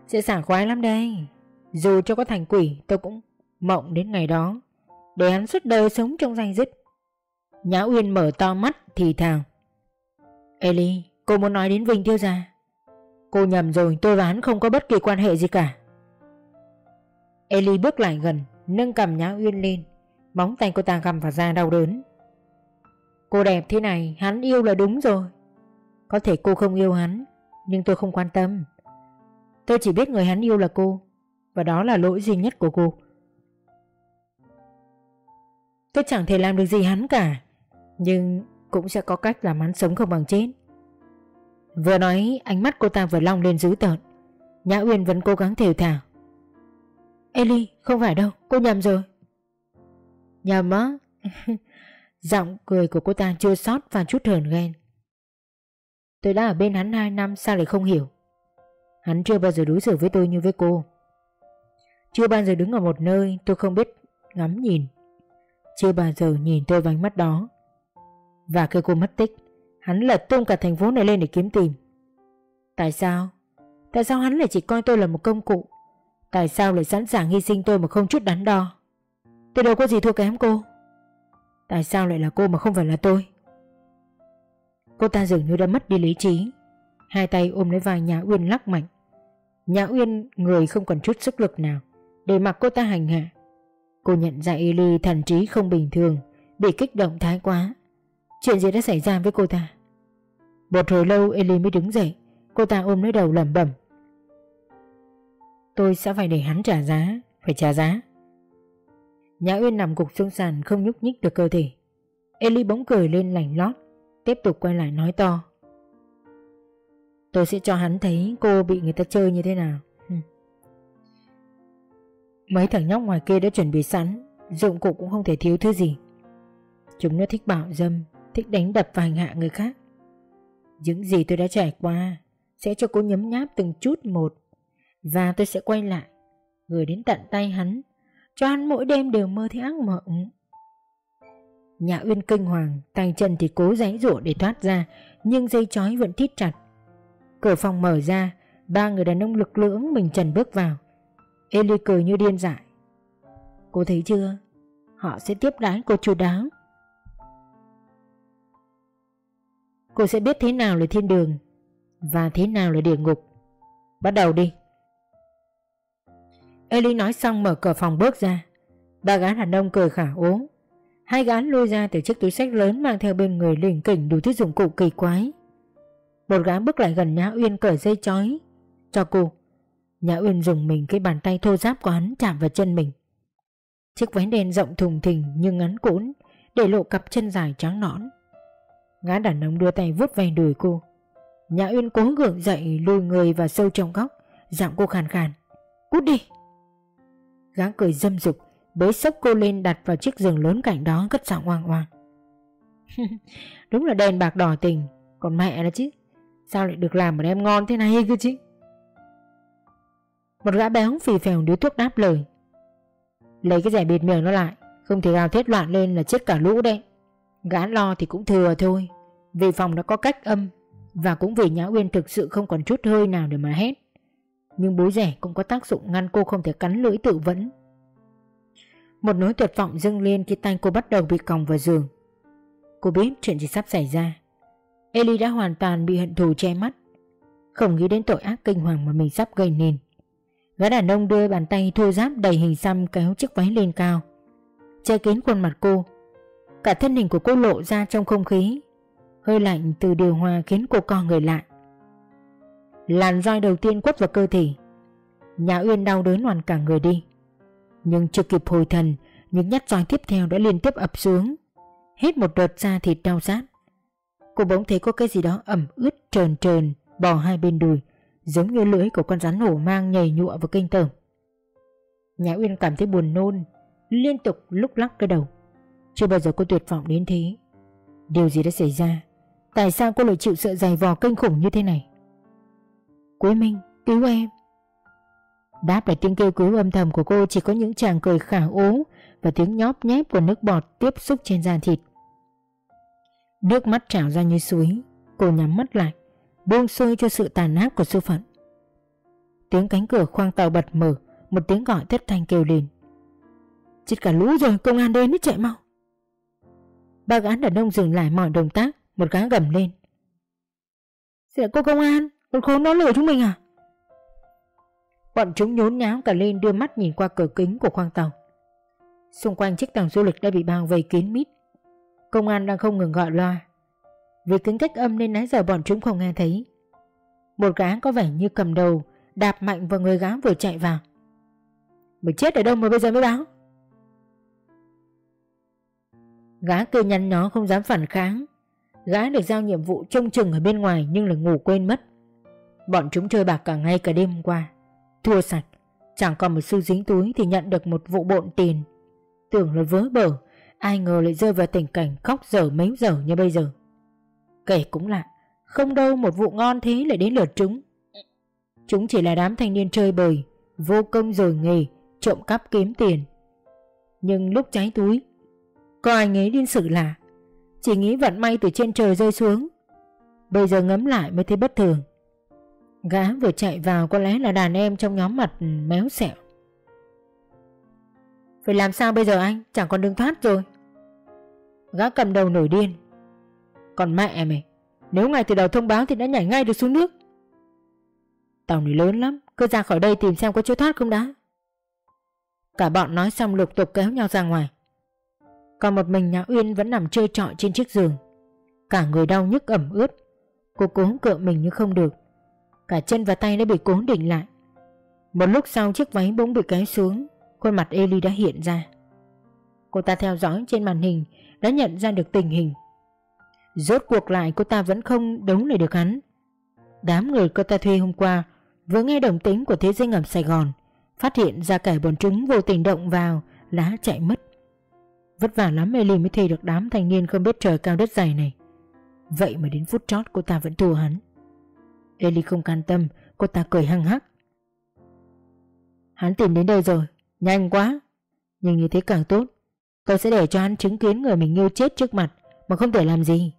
Sẽ sảng khoái lắm đây. Dù cho có thành quỷ, tôi cũng mộng đến ngày đó, Để hắn suốt đời sống trong danh dứt. Nhã Uyên mở to mắt, thì thào. Eli cô muốn nói đến Vinh thiếu Gia. Cô nhầm rồi, tôi và hắn không có bất kỳ quan hệ gì cả. Eli bước lại gần, Nâng cầm Nhã Uyên lên. Móng tay cô ta găm vào da đau đớn. Cô đẹp thế này, hắn yêu là đúng rồi. Có thể cô không yêu hắn, Nhưng tôi không quan tâm. Tôi chỉ biết người hắn yêu là cô, Và đó là lỗi duy nhất của cô. Tôi chẳng thể làm được gì hắn cả. Nhưng cũng sẽ có cách làm hắn sống không bằng chết. Vừa nói, ánh mắt cô ta vừa long lên dữ tợn. Nhã Uyên vẫn cố gắng thều thào Eli không phải đâu, cô nhầm rồi. Nhầm á? Giọng cười của cô ta chưa sót và chút hờn ghen. Tôi đã ở bên hắn 2 năm, sao lại không hiểu? Hắn chưa bao giờ đối xử với tôi như với cô. Chưa bao giờ đứng ở một nơi tôi không biết ngắm nhìn. Chưa bao giờ nhìn tôi vánh ánh mắt đó. Và khi cô mất tích, Hắn lật tung cả thành phố này lên để kiếm tìm Tại sao? Tại sao hắn lại chỉ coi tôi là một công cụ? Tại sao lại sẵn sàng hy sinh tôi mà không chút đắn đo? Tôi đâu có gì thua kém cô Tại sao lại là cô mà không phải là tôi? Cô ta dường như đã mất đi lý trí Hai tay ôm lấy vai Nhã Uyên lắc mạnh Nhã Uyên, người không còn chút sức lực nào, Để mặc cô ta hành hạ Cô nhận ra Eli thần trí không bình thường, Bị kích động thái quá Chuyện gì đã xảy ra với cô ta? Một hồi lâu Ellie mới đứng dậy, Cô ta ôm lấy đầu lẩm bẩm. Tôi sẽ phải để hắn trả giá, Phải trả giá. Nhã Uyên nằm cục xuống sàn không nhúc nhích được cơ thể. Ellie bỗng cười lên lành lót, Tiếp tục quay lại nói to. Tôi sẽ cho hắn thấy cô bị người ta chơi như thế nào. Ừ. Mấy thằng nhóc ngoài kia đã chuẩn bị sẵn, Dụng cụ cũng không thể thiếu thứ gì. Chúng nó thích bạo dâm. Thích đánh đập và hành hạ người khác. Những gì tôi đã trải qua Sẽ cho cô nhấm nháp từng chút một, Và tôi sẽ quay lại, Gửi đến tận tay hắn, Cho hắn mỗi đêm đều mơ thấy ác mộng. Nhà Uyên kinh hoàng, Tay chân thì cố giãy giụa để thoát ra, Nhưng dây chói vẫn thít chặt. Cửa phòng mở ra, Ba người đàn ông lực lưỡng mình trần bước vào. Eli cười như điên dại. Cô thấy chưa? Họ sẽ tiếp đái cô chú đáo. Cô sẽ biết thế nào là thiên đường Và thế nào là địa ngục. Bắt đầu đi. Eli nói xong mở cửa phòng bước ra. Ba gã đàn ông cười khả ố. Hai gã lôi ra từ chiếc túi sách lớn Mang theo bên người lỉnh kỉnh đủ thứ dụng cụ kỳ quái. Một gã bước lại gần Nhã Uyên cởi dây chói Cho cô. Nhã Uyên dùng mình cái bàn tay thô ráp của hắn chạm vào chân mình. Chiếc váy đen rộng thùng thình nhưng ngắn cũn Để lộ cặp chân dài trắng nõn. Gã đàn ông đưa tay vuốt ve đùi cô. Nhã Uyên cố gượng dậy, lùi người vào sâu trong góc. Giọng cô khàn khàn. Cút đi! Gã cười dâm dục, Bế sốc cô lên đặt vào chiếc giường lớn cạnh đó, cất giọng oang oang. Đúng là đèn bạc đỏ tình, Còn mẹ nó chứ. Sao lại được làm một em ngon thế này cơ chứ? Một gã béo phì phèo điếu thuốc đáp lời. Lấy cái rẻ bịt miệng nó lại, Không thể gào thét loạn lên là chết cả lũ đấy. Gã lo thì cũng thừa thôi. Vì phòng đã có cách âm, Và cũng vì Nhã Uyên thực sự không còn chút hơi nào để mà hét. Nhưng bối rẻ cũng có tác dụng ngăn cô không thể cắn lưỡi tự vẫn. Một nỗi tuyệt vọng dâng lên khi tay cô bắt đầu bị còng vào giường. Cô biết chuyện gì sắp xảy ra. Ellie đã hoàn toàn bị hận thù che mắt. Không nghĩ đến tội ác kinh hoàng mà mình sắp gây nên. Gã đàn ông đưa bàn tay thô giáp đầy hình xăm kéo chiếc váy lên cao, Che kín khuôn mặt cô Cả thân hình của cô lộ ra trong không khí. Hơi lạnh từ điều hòa khiến cô co người lại. Làn roi đầu tiên quất vào cơ thể. Nhà Uyên đau đớn hoàn cả người đi. Nhưng chưa kịp hồi thần, Những nhát roi tiếp theo đã liên tiếp ập xuống. Hết một đợt da thịt đau rát. Cô bỗng thấy có cái gì đó ẩm ướt trờn trờn, Bò hai bên đùi, Giống như lưỡi của con rắn hổ mang nhảy nhụa vào kinh tởm. Nhà Uyên cảm thấy buồn nôn, Liên tục lúc lắc cái đầu chưa bao giờ cô tuyệt vọng đến thế. Điều gì đã xảy ra? Tại sao cô lại chịu sợ dày vò kinh khủng như thế này? Quế Minh, cứu em. Đáp lại tiếng kêu cứu âm thầm của cô Chỉ có những chàng cười khả ố Và tiếng nhóp nhép của nước bọt tiếp xúc trên da thịt. Nước mắt trào ra như suối, Cô nhắm mắt lại, Buông xuôi cho sự tàn ác của số phận. Tiếng cánh cửa khoang tàu bật mở, Một tiếng gọi thất thanh kêu lên. Chết cả lũ rồi, công an đến chạy mau. Ba gã đàn ông dừng lại mọi động tác, Một gã gầm lên. Dạ cô công an, Con khốn nó lừa chúng mình à? Bọn chúng nhốn nháo cả lên đưa mắt nhìn qua cửa kính của khoang tàu. Xung quanh chiếc tàu du lịch đã bị bao vây kín mít. Công an đang không ngừng gọi loa. Vì kính cách âm nên nãy giờ bọn chúng không nghe thấy. Một gã có vẻ như cầm đầu, Đạp mạnh vào người gã vừa chạy vào. Mày chết ở đâu mà bây giờ mới báo? Gã kia nhăn nó không dám phản kháng. Gã được giao nhiệm vụ trông chừng ở bên ngoài Nhưng là ngủ quên mất. Bọn chúng chơi bạc cả ngày cả đêm qua. Thua sạch. Chẳng còn một xu dính túi thì nhận được một vụ bộn tiền. Tưởng là vớ bờ Ai ngờ lại rơi vào tình cảnh khóc dở mấy giờ như bây giờ. Kể cũng lạ Không đâu một vụ ngon thế lại đến lượt chúng. Chúng chỉ là đám thanh niên chơi bời Vô công rồi nghề trộm cắp kiếm tiền. Nhưng lúc cháy túi, có anh ấy điên sự là chỉ nghĩ vận may từ trên trời rơi xuống. Bây giờ ngấm lại mới thấy bất thường. Gã vừa chạy vào có lẽ là đàn em trong nhóm mặt méo xẹo. Phải làm sao bây giờ anh? Chẳng còn đường thoát rồi. Gã cầm đầu nổi điên. Còn mẹ mày, nếu ngay từ đầu thông báo thì đã nhảy ngay được xuống nước. Tàu này lớn lắm, cứ ra khỏi đây tìm xem có chỗ thoát không đã. Cả bọn nói xong lục tục kéo nhau ra ngoài. Còn một mình nhà Uyên vẫn nằm chơi trọi trên chiếc giường. Cả người đau nhức ẩm ướt. Cô cố cựa mình nhưng không được. Cả chân và tay đã bị cố định lại. Một lúc sau chiếc váy bỗng bị kéo xuống, khuôn mặt Eli đã hiện ra. Cô ta theo dõi trên màn hình đã nhận ra được tình hình. Rốt cuộc lại cô ta vẫn không đấu lại được hắn. Đám người cô ta thuê hôm qua vừa nghe đồng tính của thế giới ngầm Sài Gòn phát hiện ra kẻ bọn chúng vô tình động vào lá chạy mất. Vất vả lắm Ellie mới thi được đám thanh niên không biết trời cao đất dày này. Vậy mà đến phút chót cô ta vẫn thua hắn. Ellie không can tâm, cô ta cười hăng hắc. Hắn tìm đến đây rồi, nhanh quá. Nhưng như thế càng tốt. Tôi sẽ để cho hắn chứng kiến người mình yêu chết trước mặt mà không thể làm gì.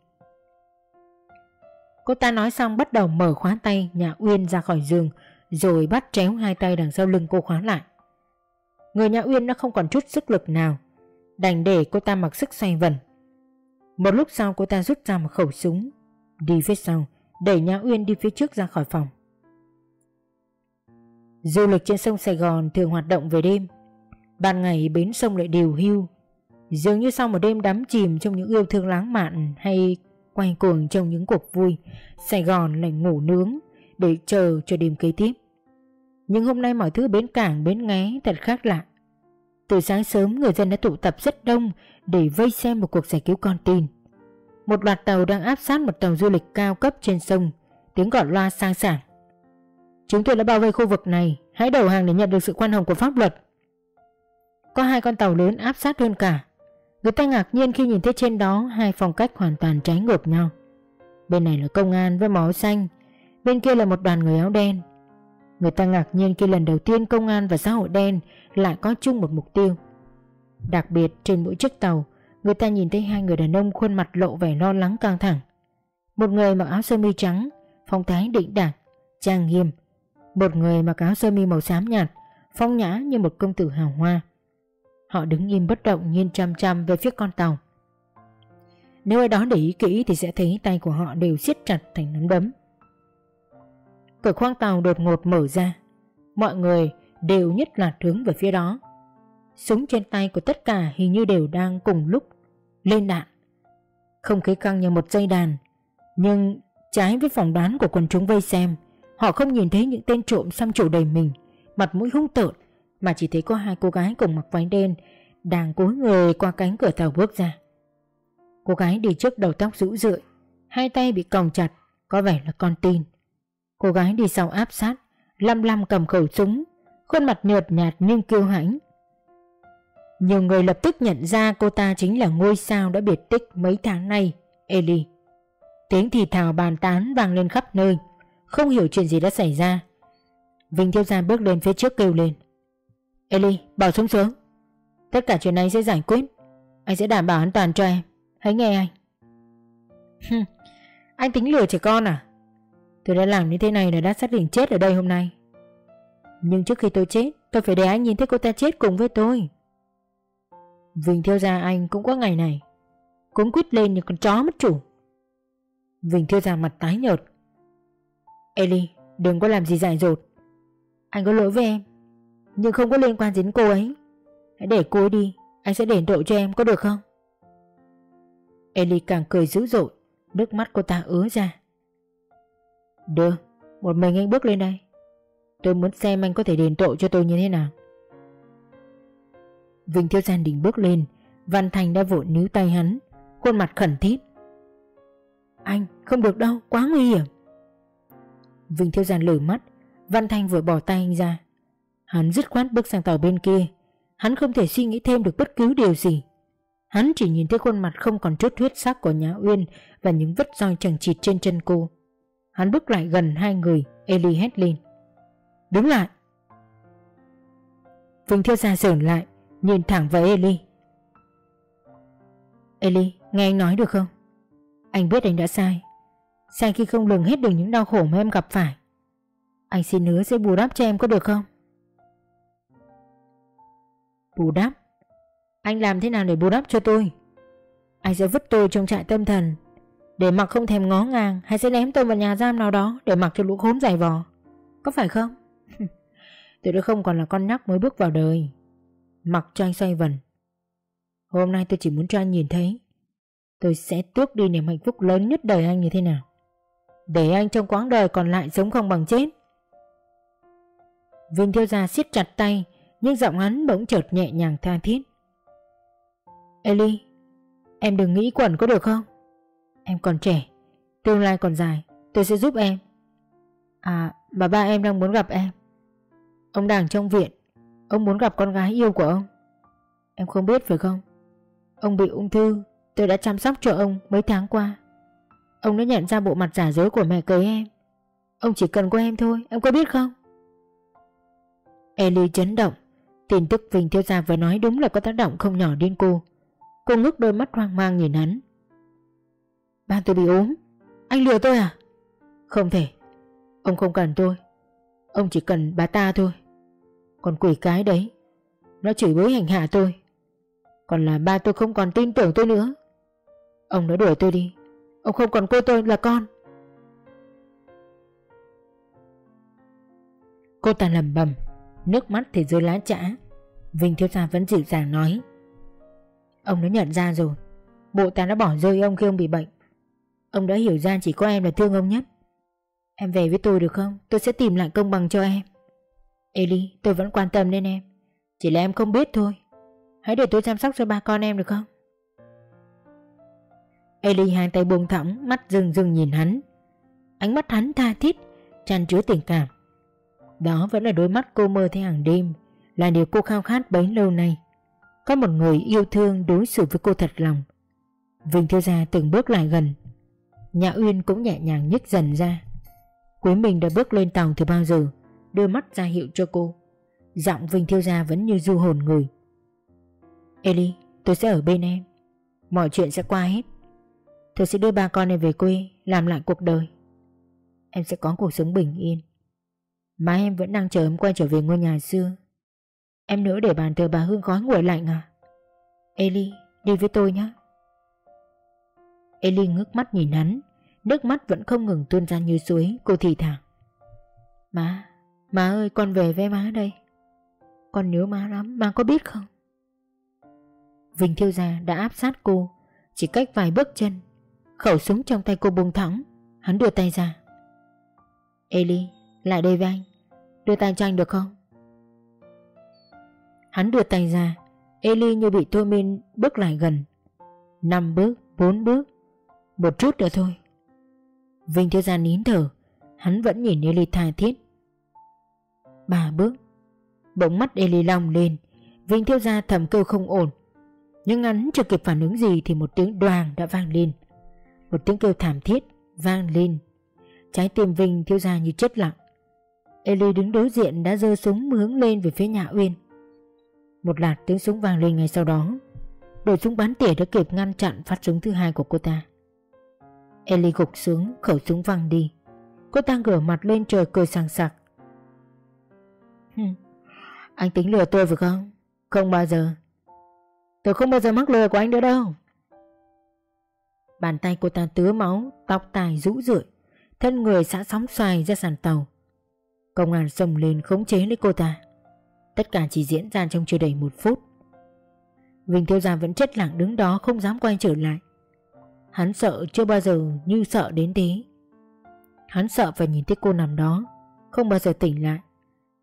Cô ta nói xong bắt đầu mở khóa tay nhà Uyên ra khỏi giường rồi bắt chéo hai tay đằng sau lưng cô khóa lại. Người nhà Uyên đã không còn chút sức lực nào đành để cô ta mặc sức xoay vần. Một lúc sau cô ta rút ra một khẩu súng, đi phía sau, đẩy nhã Uyên đi phía trước ra khỏi phòng. Du lịch trên sông Sài Gòn thường hoạt động về đêm Ban ngày bến sông lại điều hưu Dường như sau một đêm đắm chìm trong những yêu thương lãng mạn Hay quay cuồng trong những cuộc vui, Sài Gòn lại ngủ nướng Để chờ cho đêm kế tiếp Nhưng hôm nay mọi thứ bến cảng, bến nghé thật khác lạ từ sáng sớm người dân đã tụ tập rất đông Để vây xem một cuộc giải cứu con tin. Một loạt tàu đang áp sát một tàu du lịch cao cấp trên sông, Tiếng gọi loa sang sảng. Chúng tôi đã bao vây khu vực này, Hãy đầu hàng để nhận được sự khoan hồng của pháp luật. Có hai con tàu lớn áp sát hơn cả. Người ta ngạc nhiên khi nhìn thấy trên đó Hai phong cách hoàn toàn trái ngược nhau. Bên này là công an với máu xanh, Bên kia là một đoàn người áo đen. Người ta ngạc nhiên khi lần đầu tiên công an và xã hội đen Lại có chung một mục tiêu. Đặc biệt, trên mỗi chiếc tàu, Người ta nhìn thấy hai người đàn ông khuôn mặt lộ vẻ lo lắng căng thẳng. Một người mặc áo sơ mi trắng, Phong thái định đạc, Trang nghiêm. Một người mặc áo sơ mi màu xám nhạt, Phong nhã như một công tử hào hoa. Họ đứng im bất động nhìn chăm chăm về phía con tàu. Nếu ai đó để ý kỹ thì sẽ thấy tay của họ đều siết chặt thành nắm đấm. Cửa khoang tàu đột ngột mở ra. Mọi người đều nhất là hướng về phía đó. Súng trên tay của tất cả hình như đều đang cùng lúc lên đạn. Không khí căng như một dây đàn, Nhưng trái với phỏng đoán của quần chúng vây xem, Họ không nhìn thấy những tên trộm xăm chủ đầy mình, Mặt mũi hung tợn, Mà chỉ thấy có hai cô gái cùng mặc váy đen Đang cúi người qua cánh cửa tàu bước ra. Cô gái đi trước đầu tóc rũ rượi, Hai tay bị còng chặt, Có vẻ là con tin. Cô gái đi sau áp sát Lăm lăm cầm khẩu súng Khuôn mặt nhợt nhạt nhưng kiêu hãnh. Nhiều người lập tức nhận ra cô ta chính là ngôi sao đã biệt tích mấy tháng nay Ellie. Tiếng thì thào bàn tán vang lên khắp nơi không hiểu chuyện gì đã xảy ra. Vinh Thiếu Gia bước lên phía trước kêu lên. "Ellie, bảo súng xuống. Tất cả chuyện này sẽ giải quyết. Anh sẽ đảm bảo an toàn cho em. Hãy nghe anh. Anh tính lừa trẻ con à? Tôi đã làm như thế này là đã xác định chết ở đây hôm nay. Nhưng trước khi tôi chết, Tôi phải để anh nhìn thấy cô ta chết cùng với tôi. Vinh theo Gia anh cũng có ngày này. Cũng quýt lên như con chó mất chủ. Vinh theo Gia mặt tái nhợt. Ellie, đừng có làm gì dại dột. Anh có lỗi với em, Nhưng không có liên quan đến cô ấy. Hãy để cô ấy đi, Anh sẽ đền tội cho em, có được không? Ellie càng cười dữ dội, Nước mắt cô ta ứa ra. Được, Một mình anh bước lên đây. Tôi muốn xem anh có thể đền tội cho tôi như thế nào. Vinh Thiếu Gian định bước lên, Văn Thành đã vội níu tay hắn, Khuôn mặt khẩn thiết Anh, không được đâu, quá nguy hiểm. Vinh Thiếu Gian lửa mắt, Văn Thanh vừa bỏ tay anh ra. Hắn dứt khoát bước sang tàu bên kia. Hắn không thể suy nghĩ thêm được bất cứ điều gì. Hắn chỉ nhìn thấy khuôn mặt không còn chút huyết sắc của Nhã Uyên Và những vết roi chẳng chịt trên chân cô. Hắn bước lại gần hai người, Eli hét lên. Đứng lại! Vinh Thiếu Gia sởn lại, Nhìn thẳng vào Eli. Eli, nghe anh nói được không? Anh biết anh đã sai. Sai khi không lường hết được những đau khổ mà em gặp phải. Anh xin hứa sẽ bù đắp cho em có được không? Bù đắp? Anh làm thế nào để bù đắp cho tôi? Anh sẽ vứt tôi trong trại tâm thần để mặc không thèm ngó ngàng, Hay sẽ ném tôi vào nhà giam nào đó Để mặc cho lũ khốn giải vò. Có phải không? Tôi đã không còn là con nhóc mới bước vào đời. Mặc cho anh xoay vần. Hôm nay tôi chỉ muốn cho anh nhìn thấy. Tôi sẽ tước đi niềm hạnh phúc lớn nhất đời anh như thế nào. Để anh trong quãng đời còn lại sống không bằng chết. Vinh Thiêu Gia siết chặt tay Nhưng giọng hắn bỗng chợt nhẹ nhàng tha thiết. Ellie, Em đừng nghĩ quẩn có được không? Em còn trẻ, Tương lai còn dài, Tôi sẽ giúp em. À bà ba em đang muốn gặp em. Ông đang trong viện, Ông muốn gặp con gái yêu của ông. Em không biết phải không? Ông bị ung thư, Tôi đã chăm sóc cho ông mấy tháng qua. Ông đã nhận ra bộ mặt giả dối của mẹ cưới em. Ông chỉ cần có em thôi, Em có biết không? Ellie chấn động, Tin tức Vinh Thiếu Gia vừa nói đúng là có tác động không nhỏ đến cô. Cô ngước đôi mắt hoang mang nhìn hắn. Ba tôi bị ốm. Anh lừa tôi à? Không thể. Ông không cần tôi. Ông chỉ cần bà ta thôi. Còn quỷ cái đấy, Nó chửi bới hành hạ tôi. Còn là ba tôi không còn tin tưởng tôi nữa. Ông đã đuổi tôi đi. Ông không còn cô tôi là con. Cô ta lầm bầm Nước mắt thì rơi lá chã. Vinh thiếu gia vẫn dịu dàng nói. Ông đã nhận ra rồi. Bộ ta đã bỏ rơi ông khi ông bị bệnh. Ông đã hiểu ra chỉ có em là thương ông nhất. Em về với tôi được không? Tôi sẽ tìm lại công bằng cho em. Eli tôi vẫn quan tâm đến em. Chỉ là em không biết thôi. Hãy để tôi chăm sóc cho ba con em được không? Eli hai tay buông thõng, Mắt rừng rừng nhìn hắn. Ánh mắt hắn tha thiết, tràn chứa tình cảm. Đó vẫn là đôi mắt cô mơ thấy hàng đêm, Là điều cô khao khát bấy lâu nay. Có một người yêu thương đối xử với cô thật lòng. Vinh Thiếu Gia từng bước lại gần. Nhã Uyên cũng nhẹ nhàng nhích dần ra. Quế Minh đã bước lên tàu từ bao giờ, Đưa mắt ra hiệu cho cô. Giọng Vinh Thiêu Gia vẫn như du hồn người. Eli tôi sẽ ở bên em. Mọi chuyện sẽ qua hết. Tôi sẽ đưa ba con này về quê, Làm lại cuộc đời. Em sẽ có cuộc sống bình yên. Má em vẫn đang chờ em quay trở về ngôi nhà xưa. Em nữa để bàn thờ bà Hương khói nguội lạnh à? Eli đi với tôi nhé. Ellie ngước mắt nhìn hắn Nước mắt vẫn không ngừng tuôn ra như suối Cô thì thào. Má, má ơi con về với má đây. Con nhớ má lắm Má có biết không? Vinh Thiêu Gia đã áp sát cô Chỉ cách vài bước chân Khẩu súng trong tay cô buông thõng Hắn đưa tay ra. Ellie, lại đây với anh Đưa tay cho anh được không? Hắn đưa tay ra Ellie như bị thôi miên bước lại gần. Năm bước, bốn bước một chút nữa thôi. Vinh thiếu gia nín thở, Hắn vẫn nhìn Eli tha thiết. Ba bước, Bỗng mắt Eli long lên, Vinh thiếu gia thầm kêu không ổn. Nhưng hắn chưa kịp phản ứng gì Thì một tiếng đoàn đã vang lên. Một tiếng kêu thảm thiết vang lên. Trái tim Vinh thiếu gia như chết lặng. Eli đứng đối diện đã giơ súng hướng lên về phía nhà Uyên. Một loạt tiếng súng vang lên ngay sau đó. Đội súng bắn tỉa đã kịp ngăn chặn phát súng thứ hai của cô ta. Ellie gục xuống khẩu súng văng đi. Cô ta ngửa mặt lên trời cười sàng sặc. Anh tính lừa tôi phải không? Không bao giờ. Tôi không bao giờ mắc lừa của anh nữa đâu. Bàn tay cô ta tứa máu Tóc tài rũ rượi. Thân người xã sóng xoài ra sàn tàu. Công an xông lên khống chế lấy cô ta. Tất cả chỉ diễn ra trong chưa đầy một phút. Vinh Thiếu Gia vẫn chết lặng đứng đó không dám quay trở lại Hắn sợ chưa bao giờ như sợ đến thế. Hắn sợ phải nhìn thấy cô nằm đó Không bao giờ tỉnh lại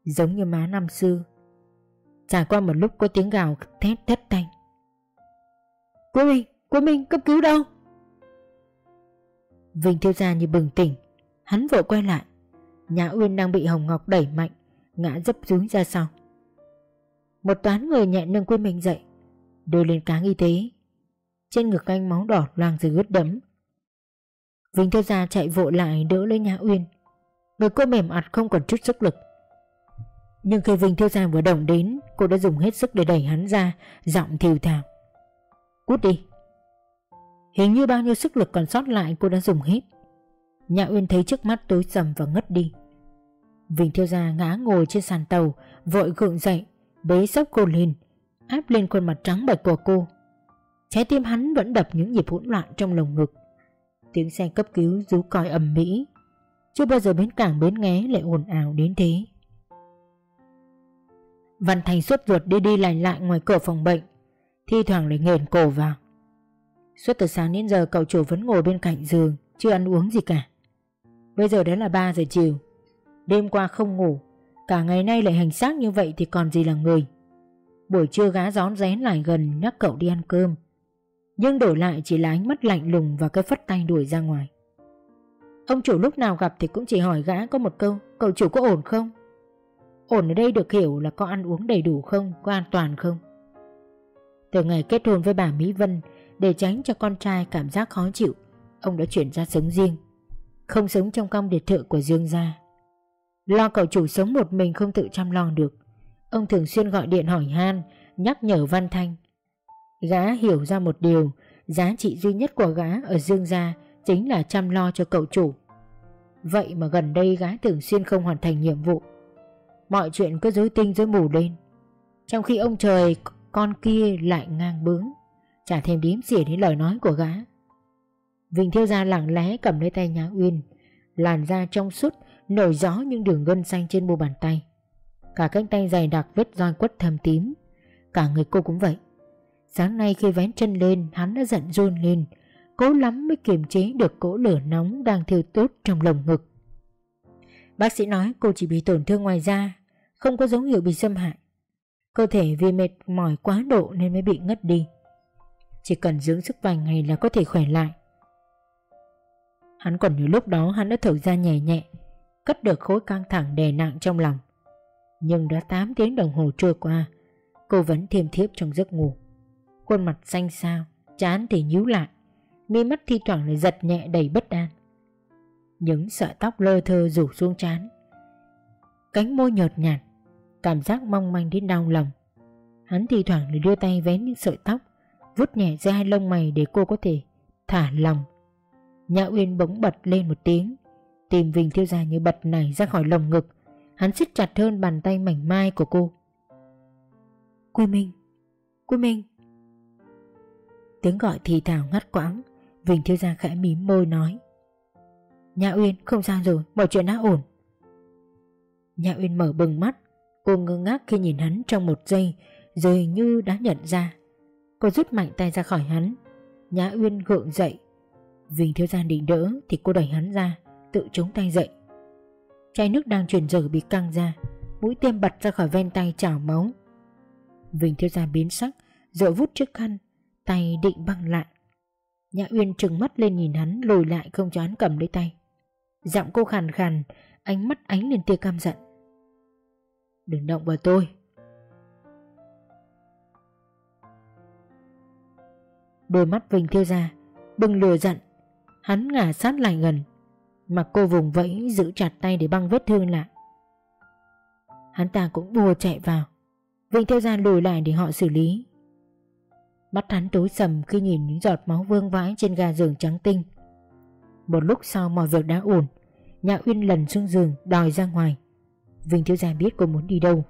Giống như má năm xưa. Trải qua một lúc có tiếng gào thét thất thanh. Cô Minh, cô Minh cấp cứu đâu? Vinh thiếu gia như bừng tỉnh Hắn vội quay lại. Nhã Uyên đang bị Hồng Ngọc đẩy mạnh Ngã dấp xuống ra sau. Một toán người nhẹ nâng quên mình dậy Đưa lên cáng y tế trên ngực anh máu đỏ loang dưới ướt đẫm. Vinh Thiếu Gia chạy vội lại đỡ lấy Nhã Uyên. Người cô mềm ặt không còn chút sức lực. Nhưng khi Vinh Thiếu Gia vừa động đến, Cô đã dùng hết sức để đẩy hắn ra, Giọng thiều thào. Cút đi. Hình như bao nhiêu sức lực còn sót lại cô đã dùng hết. Nhã Uyên thấy trước mắt tối sầm và ngất đi. Vinh Thiếu Gia ngã ngồi trên sàn tàu, Vội gượng dậy, Bế sốc cô lên, Áp lên khuôn mặt trắng bệch của cô. Trái tim hắn vẫn đập những nhịp hỗn loạn trong lồng ngực. Tiếng xe cấp cứu rú còi ầm mỹ. Chưa bao giờ bến cảng bến nghé lại ồn ào đến thế. Văn Thành suốt ruột đi đi lại lại ngoài cửa phòng bệnh. Thi thoảng lại nghền cổ vào. Suốt từ sáng đến giờ cậu chủ vẫn ngồi bên cạnh giường, Chưa ăn uống gì cả. Bây giờ đã là 3 giờ chiều. Đêm qua không ngủ, Cả ngày nay lại hành xác như vậy thì còn gì là người. Buổi trưa gá gión rén lại gần nhắc cậu đi ăn cơm. Nhưng đổi lại chỉ là ánh mắt lạnh lùng và cái phất tay đuổi ra ngoài Ông chủ lúc nào gặp thì cũng chỉ hỏi gã có một câu Cậu chủ có ổn không? Ổn ở đây được hiểu là có ăn uống đầy đủ không, có an toàn không? Từ ngày kết hôn với bà Mỹ Vân để tránh cho con trai cảm giác khó chịu, ông đã chuyển ra sống riêng, không sống trong căn biệt thự của Dương gia. Lo cậu chủ sống một mình không tự chăm lo được, ông thường xuyên gọi điện hỏi han, nhắc nhở Văn Thanh. Gã hiểu ra một điều, giá trị duy nhất của gã ở Dương gia chính là chăm lo cho cậu chủ. Vậy mà gần đây gã thường xuyên không hoàn thành nhiệm vụ. Mọi chuyện cứ dối tinh dối mù lên. Trong khi ông trời con kia lại ngang bướng Chả thêm điếm xỉa đến lời nói của gã. Vinh Thiêu Gia lặng lẽ cầm lấy tay Nhã Uyên Làn da trong suốt Nổi gió những đường gân xanh trên mu bàn tay. Cả cánh tay dày đặc vết roi quất thâm tím Cả người cô cũng vậy. Sáng nay khi vén chân lên Hắn đã giận run lên Cố lắm mới kiềm chế được cỗ lửa nóng Đang thiêu tốt trong lồng ngực Bác sĩ nói cô chỉ bị tổn thương ngoài da không có dấu hiệu bị xâm hại. Cơ thể vì mệt mỏi quá độ nên mới bị ngất đi. Chỉ cần dưỡng sức vài ngày là có thể khỏe lại. Hắn còn nhớ lúc đó hắn đã thở ra nhẹ nhẹ, cất được khối căng thẳng đè nặng trong lòng. Nhưng đã 8 tiếng đồng hồ trôi qua, cô vẫn thiêm thiếp trong giấc ngủ. Khuôn mặt xanh xao, chán thì nhíu lại, mi mắt thi thoảng lại giật nhẹ đầy bất an. Những sợi tóc lơ thơ rủ xuống chán. Cánh môi nhợt nhạt Cảm giác mong manh đến đau lòng Hắn thi thoảng lại đưa tay vén những sợi tóc vuốt nhẹ ra hai lông mày để cô có thể thả lòng Nhã Uyên bỗng bật lên một tiếng Tìm Vinh Thiêu Gia như bật này ra khỏi lồng ngực Hắn siết chặt hơn bàn tay mảnh mai của cô Quy Minh Quy Minh Tiếng gọi thì thào ngắt quãng. Vinh thiếu Gia khẽ mím môi nói. Nhã Uyên, không sao rồi, Mọi chuyện đã ổn. Nhã Uyên mở bừng mắt. Cô ngơ ngác khi nhìn hắn trong một giây Rồi như đã nhận ra. Cô rút mạnh tay ra khỏi hắn. Nhã Uyên gượng dậy. Vinh thiếu gia định đỡ thì cô đẩy hắn ra, Tự chống tay dậy. Chai nước đang chuyển dở bị căng ra, Mũi tiêm bật ra khỏi ven tay chảo máu. Vinh thiếu gia biến sắc Rồi vút chiếc khăn Tay định băng lại. Nhã Uyên trừng mắt lên nhìn hắn, Lùi lại không cho hắn cầm lấy tay. Giọng cô khàn khàn, Ánh mắt ánh lên tia cam giận. Đừng động vào tôi. Đôi mắt Vinh thiêu ra, Bừng lừa giận. Hắn ngả sát lại gần, Mà cô vùng vẫy giữ chặt tay để băng vết thương lại. Hắn ta cũng bùa chạy vào. Vinh theo ra lùi lại để họ xử lý. Mắt hắn tối sầm khi nhìn những giọt máu vương vãi trên ga giường trắng tinh. Một lúc sau mọi việc đã ổn, Nhã Uyên lần xuống giường, đòi ra ngoài. Vinh Thiếu Gia biết cô muốn đi đâu.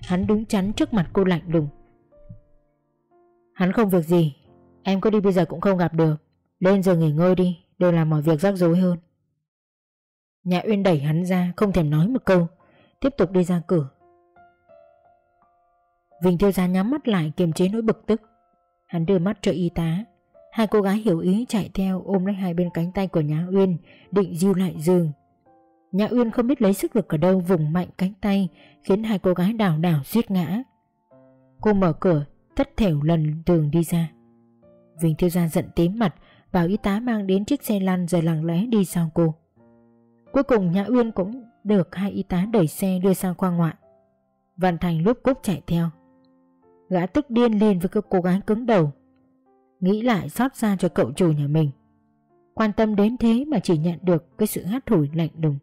Hắn đứng chắn trước mặt cô lạnh lùng. Hắn không việc gì, Em có đi bây giờ cũng không gặp được. Lên giờ nghỉ ngơi đi, Đều làm mọi việc rắc rối hơn. Nhã Uyên đẩy hắn ra, Không thèm nói một câu, Tiếp tục đi ra cửa. Vinh Thiếu Gia nhắm mắt lại, kiềm chế nỗi bực tức. Hắn đưa mắt cho y tá Hai cô gái hiểu ý chạy theo ôm lấy hai bên cánh tay của Nhã Uyên Định diêu lại giường Nhã Uyên không biết lấy sức lực ở đâu vùng mạnh cánh tay khiến hai cô gái đảo đảo suýt ngã. Cô mở cửa, thất thểu lần tường đi ra. Vinh Thiêu Gia giận tím mặt, bảo y tá mang đến chiếc xe lăn rồi lặng lẽ đi sau cô. Cuối cùng Nhã Uyên cũng được hai y tá đẩy xe đưa sang khoa ngoại. Văn Thành lúc cúc chạy theo. Gã tức điên lên với cái cô gái cứng đầu. Nghĩ lại xót xa cho cậu chủ nhà mình. Quan tâm đến thế mà chỉ nhận được Cái sự hát thủi lạnh đùng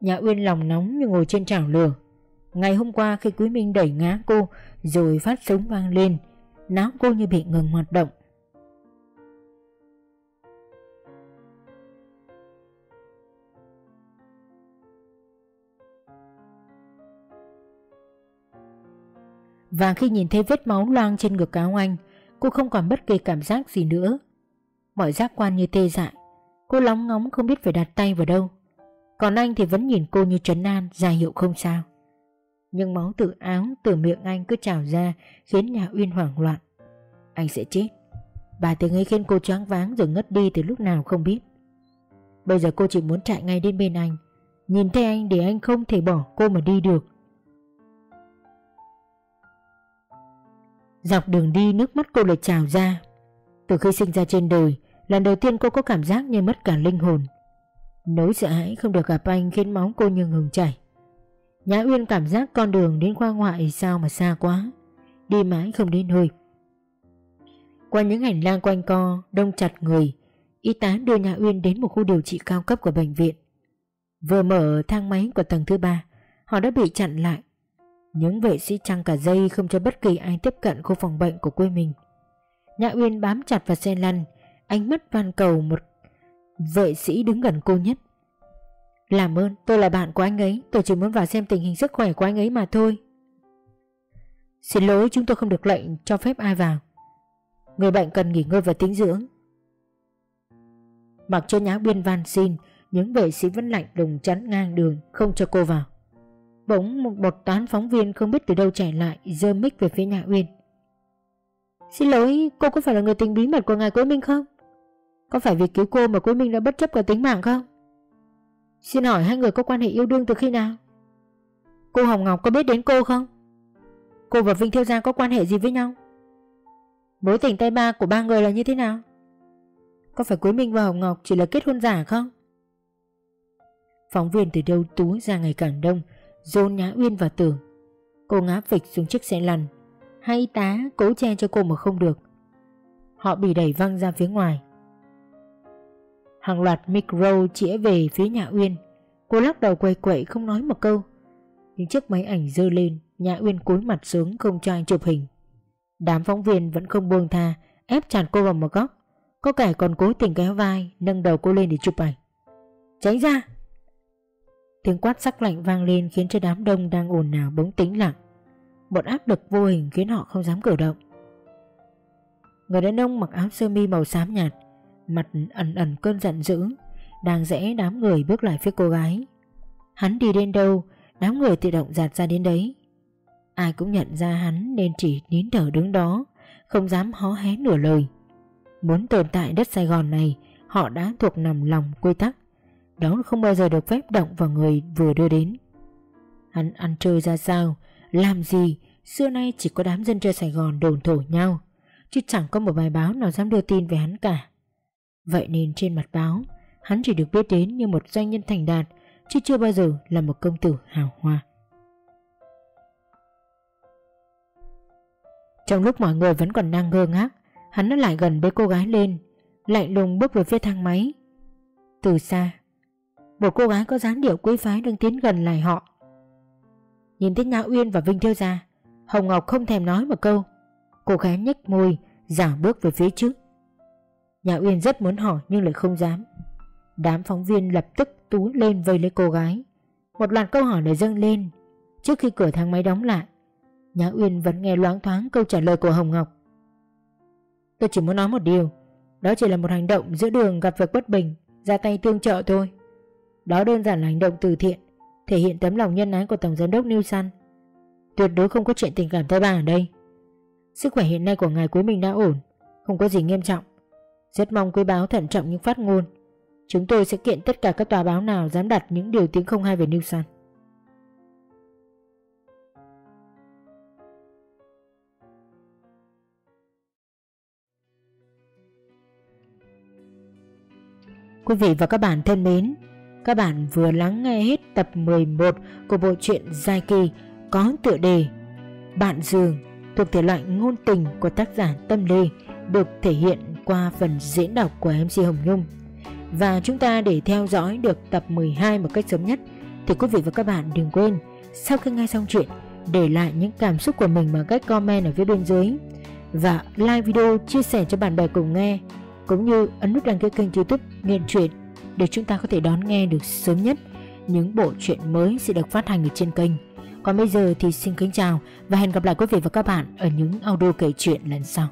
Nhà Uyên lòng nóng như ngồi trên chảo lửa. Ngày hôm qua khi Quý Minh đẩy ngã cô, Rồi phát súng vang lên. Não cô như bị ngừng hoạt động. Và khi nhìn thấy vết máu loang trên ngực áo anh, Cô không còn bất kỳ cảm giác gì nữa. Mọi giác quan như tê dại, Cô lóng ngóng không biết phải đặt tay vào đâu. Còn anh thì vẫn nhìn cô như trấn an, ra hiệu không sao. Nhưng máu từ áo, từ miệng anh cứ trào ra, Khiến nhà Uyên hoảng loạn. Anh sẽ chết. Bà tiếng ấy khiến cô choáng váng rồi ngất đi từ lúc nào không biết. Bây giờ cô chỉ muốn chạy ngay đến bên anh. Nhìn thấy anh để anh không thể bỏ cô mà đi được. Dọc đường đi nước mắt cô lại trào ra. Từ khi sinh ra trên đời, Lần đầu tiên cô có cảm giác như mất cả linh hồn. Nỗi sợ hãi không được gặp anh khiến máu cô như ngừng chảy. Nhã Uyên cảm giác con đường đến khoa ngoại sao mà xa quá. Đi mãi không đến nơi. Qua những hành lang quanh co, Đông chặt người, Y tá đưa Nhã Uyên đến một khu điều trị cao cấp của bệnh viện. Vừa mở thang máy của tầng thứ ba, Họ đã bị chặn lại những vệ sĩ trăng cả dây không cho bất kỳ ai tiếp cận khu phòng bệnh của quê mình. Nhã Uyên bám chặt vào xe lăn, ánh mắt van cầu một vệ sĩ đứng gần cô nhất. Làm ơn, tôi là bạn của anh ấy, tôi chỉ muốn vào xem tình hình sức khỏe của anh ấy mà thôi. Xin lỗi, chúng tôi không được lệnh cho phép ai vào. Người bệnh cần nghỉ ngơi và tính dưỡng. Mặc cho Nhã Uyên van xin, những vệ sĩ vẫn lạnh lùng chắn ngang đường, không cho cô vào. Bỗng một bột toán phóng viên không biết từ đâu chạy lại Dơ mic về phía nhà Uyên. Xin lỗi, cô có phải là người tình bí mật của ngài Quế Minh không? Có phải vì cứu cô mà Quế Minh đã bất chấp cả tính mạng không? Xin hỏi hai người có quan hệ yêu đương từ khi nào? Cô Hồng Ngọc có biết đến cô không? Cô và Vinh Thiêu Giang có quan hệ gì với nhau? Mối tình tay ba của ba người là như thế nào? Có phải Quế Minh và Hồng Ngọc chỉ là kết hôn giả không? Phóng viên từ đâu túi ra ngày càng đông dồn Nhã Uyên vào tường. Cô ngã phịch xuống chiếc xe lăn. Hai y tá cố che cho cô mà không được. Họ bị đẩy văng ra phía ngoài. Hàng loạt micro chĩa về phía Nhã Uyên. Cô lắc đầu quay quậy không nói một câu. Những chiếc máy ảnh dơ lên, Nhã Uyên cúi mặt xuống không cho anh chụp hình. Đám phóng viên vẫn không buông tha, ép chặt cô vào một góc. Có kẻ còn cố tình kéo vai, nâng đầu cô lên để chụp ảnh. Tránh ra! Tiếng quát sắc lạnh vang lên khiến cho đám đông đang ồn ào bỗng tĩnh lặng. Một áp lực vô hình khiến họ không dám cử động. Người đàn ông mặc áo sơ mi màu xám nhạt, mặt ẩn ẩn cơn giận dữ, đang rẽ đám người bước lại phía cô gái. Hắn đi đến đâu, đám người tự động giạt ra đến đấy. Ai cũng nhận ra hắn nên chỉ nín thở đứng đó, không dám hó hé nửa lời. Muốn tồn tại đất Sài Gòn này, họ đã thuộc nằm lòng quy tắc đó không bao giờ được phép động vào người vừa đưa đến. Hắn ăn chơi ra sao? Làm gì? Xưa nay chỉ có đám dân chơi Sài Gòn đồn thổi nhau, Chứ chẳng có một bài báo nào dám đưa tin về hắn cả. Vậy nên trên mặt báo, Hắn chỉ được biết đến như một doanh nhân thành đạt, Chứ chưa bao giờ là một công tử hào hoa. Trong lúc mọi người vẫn còn đang ngơ ngác, Hắn đã lại gần bế cô gái lên, Lạnh lùng bước về phía thang máy. Từ xa một cô gái có dáng điệu quý phái đang tiến gần lại họ. Nhìn thấy Nhã Uyên và Vinh Thiêu ra, Hồng Ngọc không thèm nói một câu. Cô gái nhếch môi, Giả bước về phía trước. Nhã Uyên rất muốn hỏi nhưng lại không dám. Đám phóng viên lập tức tú lên vây lấy cô gái. Một loạt câu hỏi lại dâng lên. Trước khi cửa thang máy đóng lại, Nhã Uyên vẫn nghe loáng thoáng câu trả lời của Hồng Ngọc. Tôi chỉ muốn nói một điều, Đó chỉ là một hành động giữa đường gặp việc bất bình, Ra tay tương trợ thôi đó đơn giản là hành động từ thiện, Thể hiện tấm lòng nhân ái của Tổng Giám đốc New Sun Tuyệt đối không có chuyện tình cảm tay ba ở đây. Sức khỏe hiện nay của ngài cuối mình đã ổn, Không có gì nghiêm trọng. Rất mong quý báo thận trọng những phát ngôn. Chúng tôi sẽ kiện tất cả các tòa báo nào dám đặt những điều tiếng không hay về New Sun Quý vị và các bạn thân mến các bạn vừa lắng nghe hết tập 11 của bộ truyện dài kỳ có tựa đề Bạn Dường thuộc thể loại ngôn tình của tác giả Tâm Lê, được thể hiện qua phần diễn đọc của MC Hồng Nhung. Và chúng ta để theo dõi được tập 12 một cách sớm nhất, thì quý vị và các bạn đừng quên, sau khi nghe xong chuyện, để lại những cảm xúc của mình bằng cách comment ở phía bên dưới và like video, chia sẻ cho bạn bè cùng nghe, cũng như ấn nút đăng ký kênh youtube Nguyện Truyện để chúng ta có thể đón nghe được sớm nhất những bộ truyện mới sẽ được phát hành ở trên kênh. Còn bây giờ thì xin kính chào và hẹn gặp lại quý vị và các bạn ở những audio kể chuyện lần sau.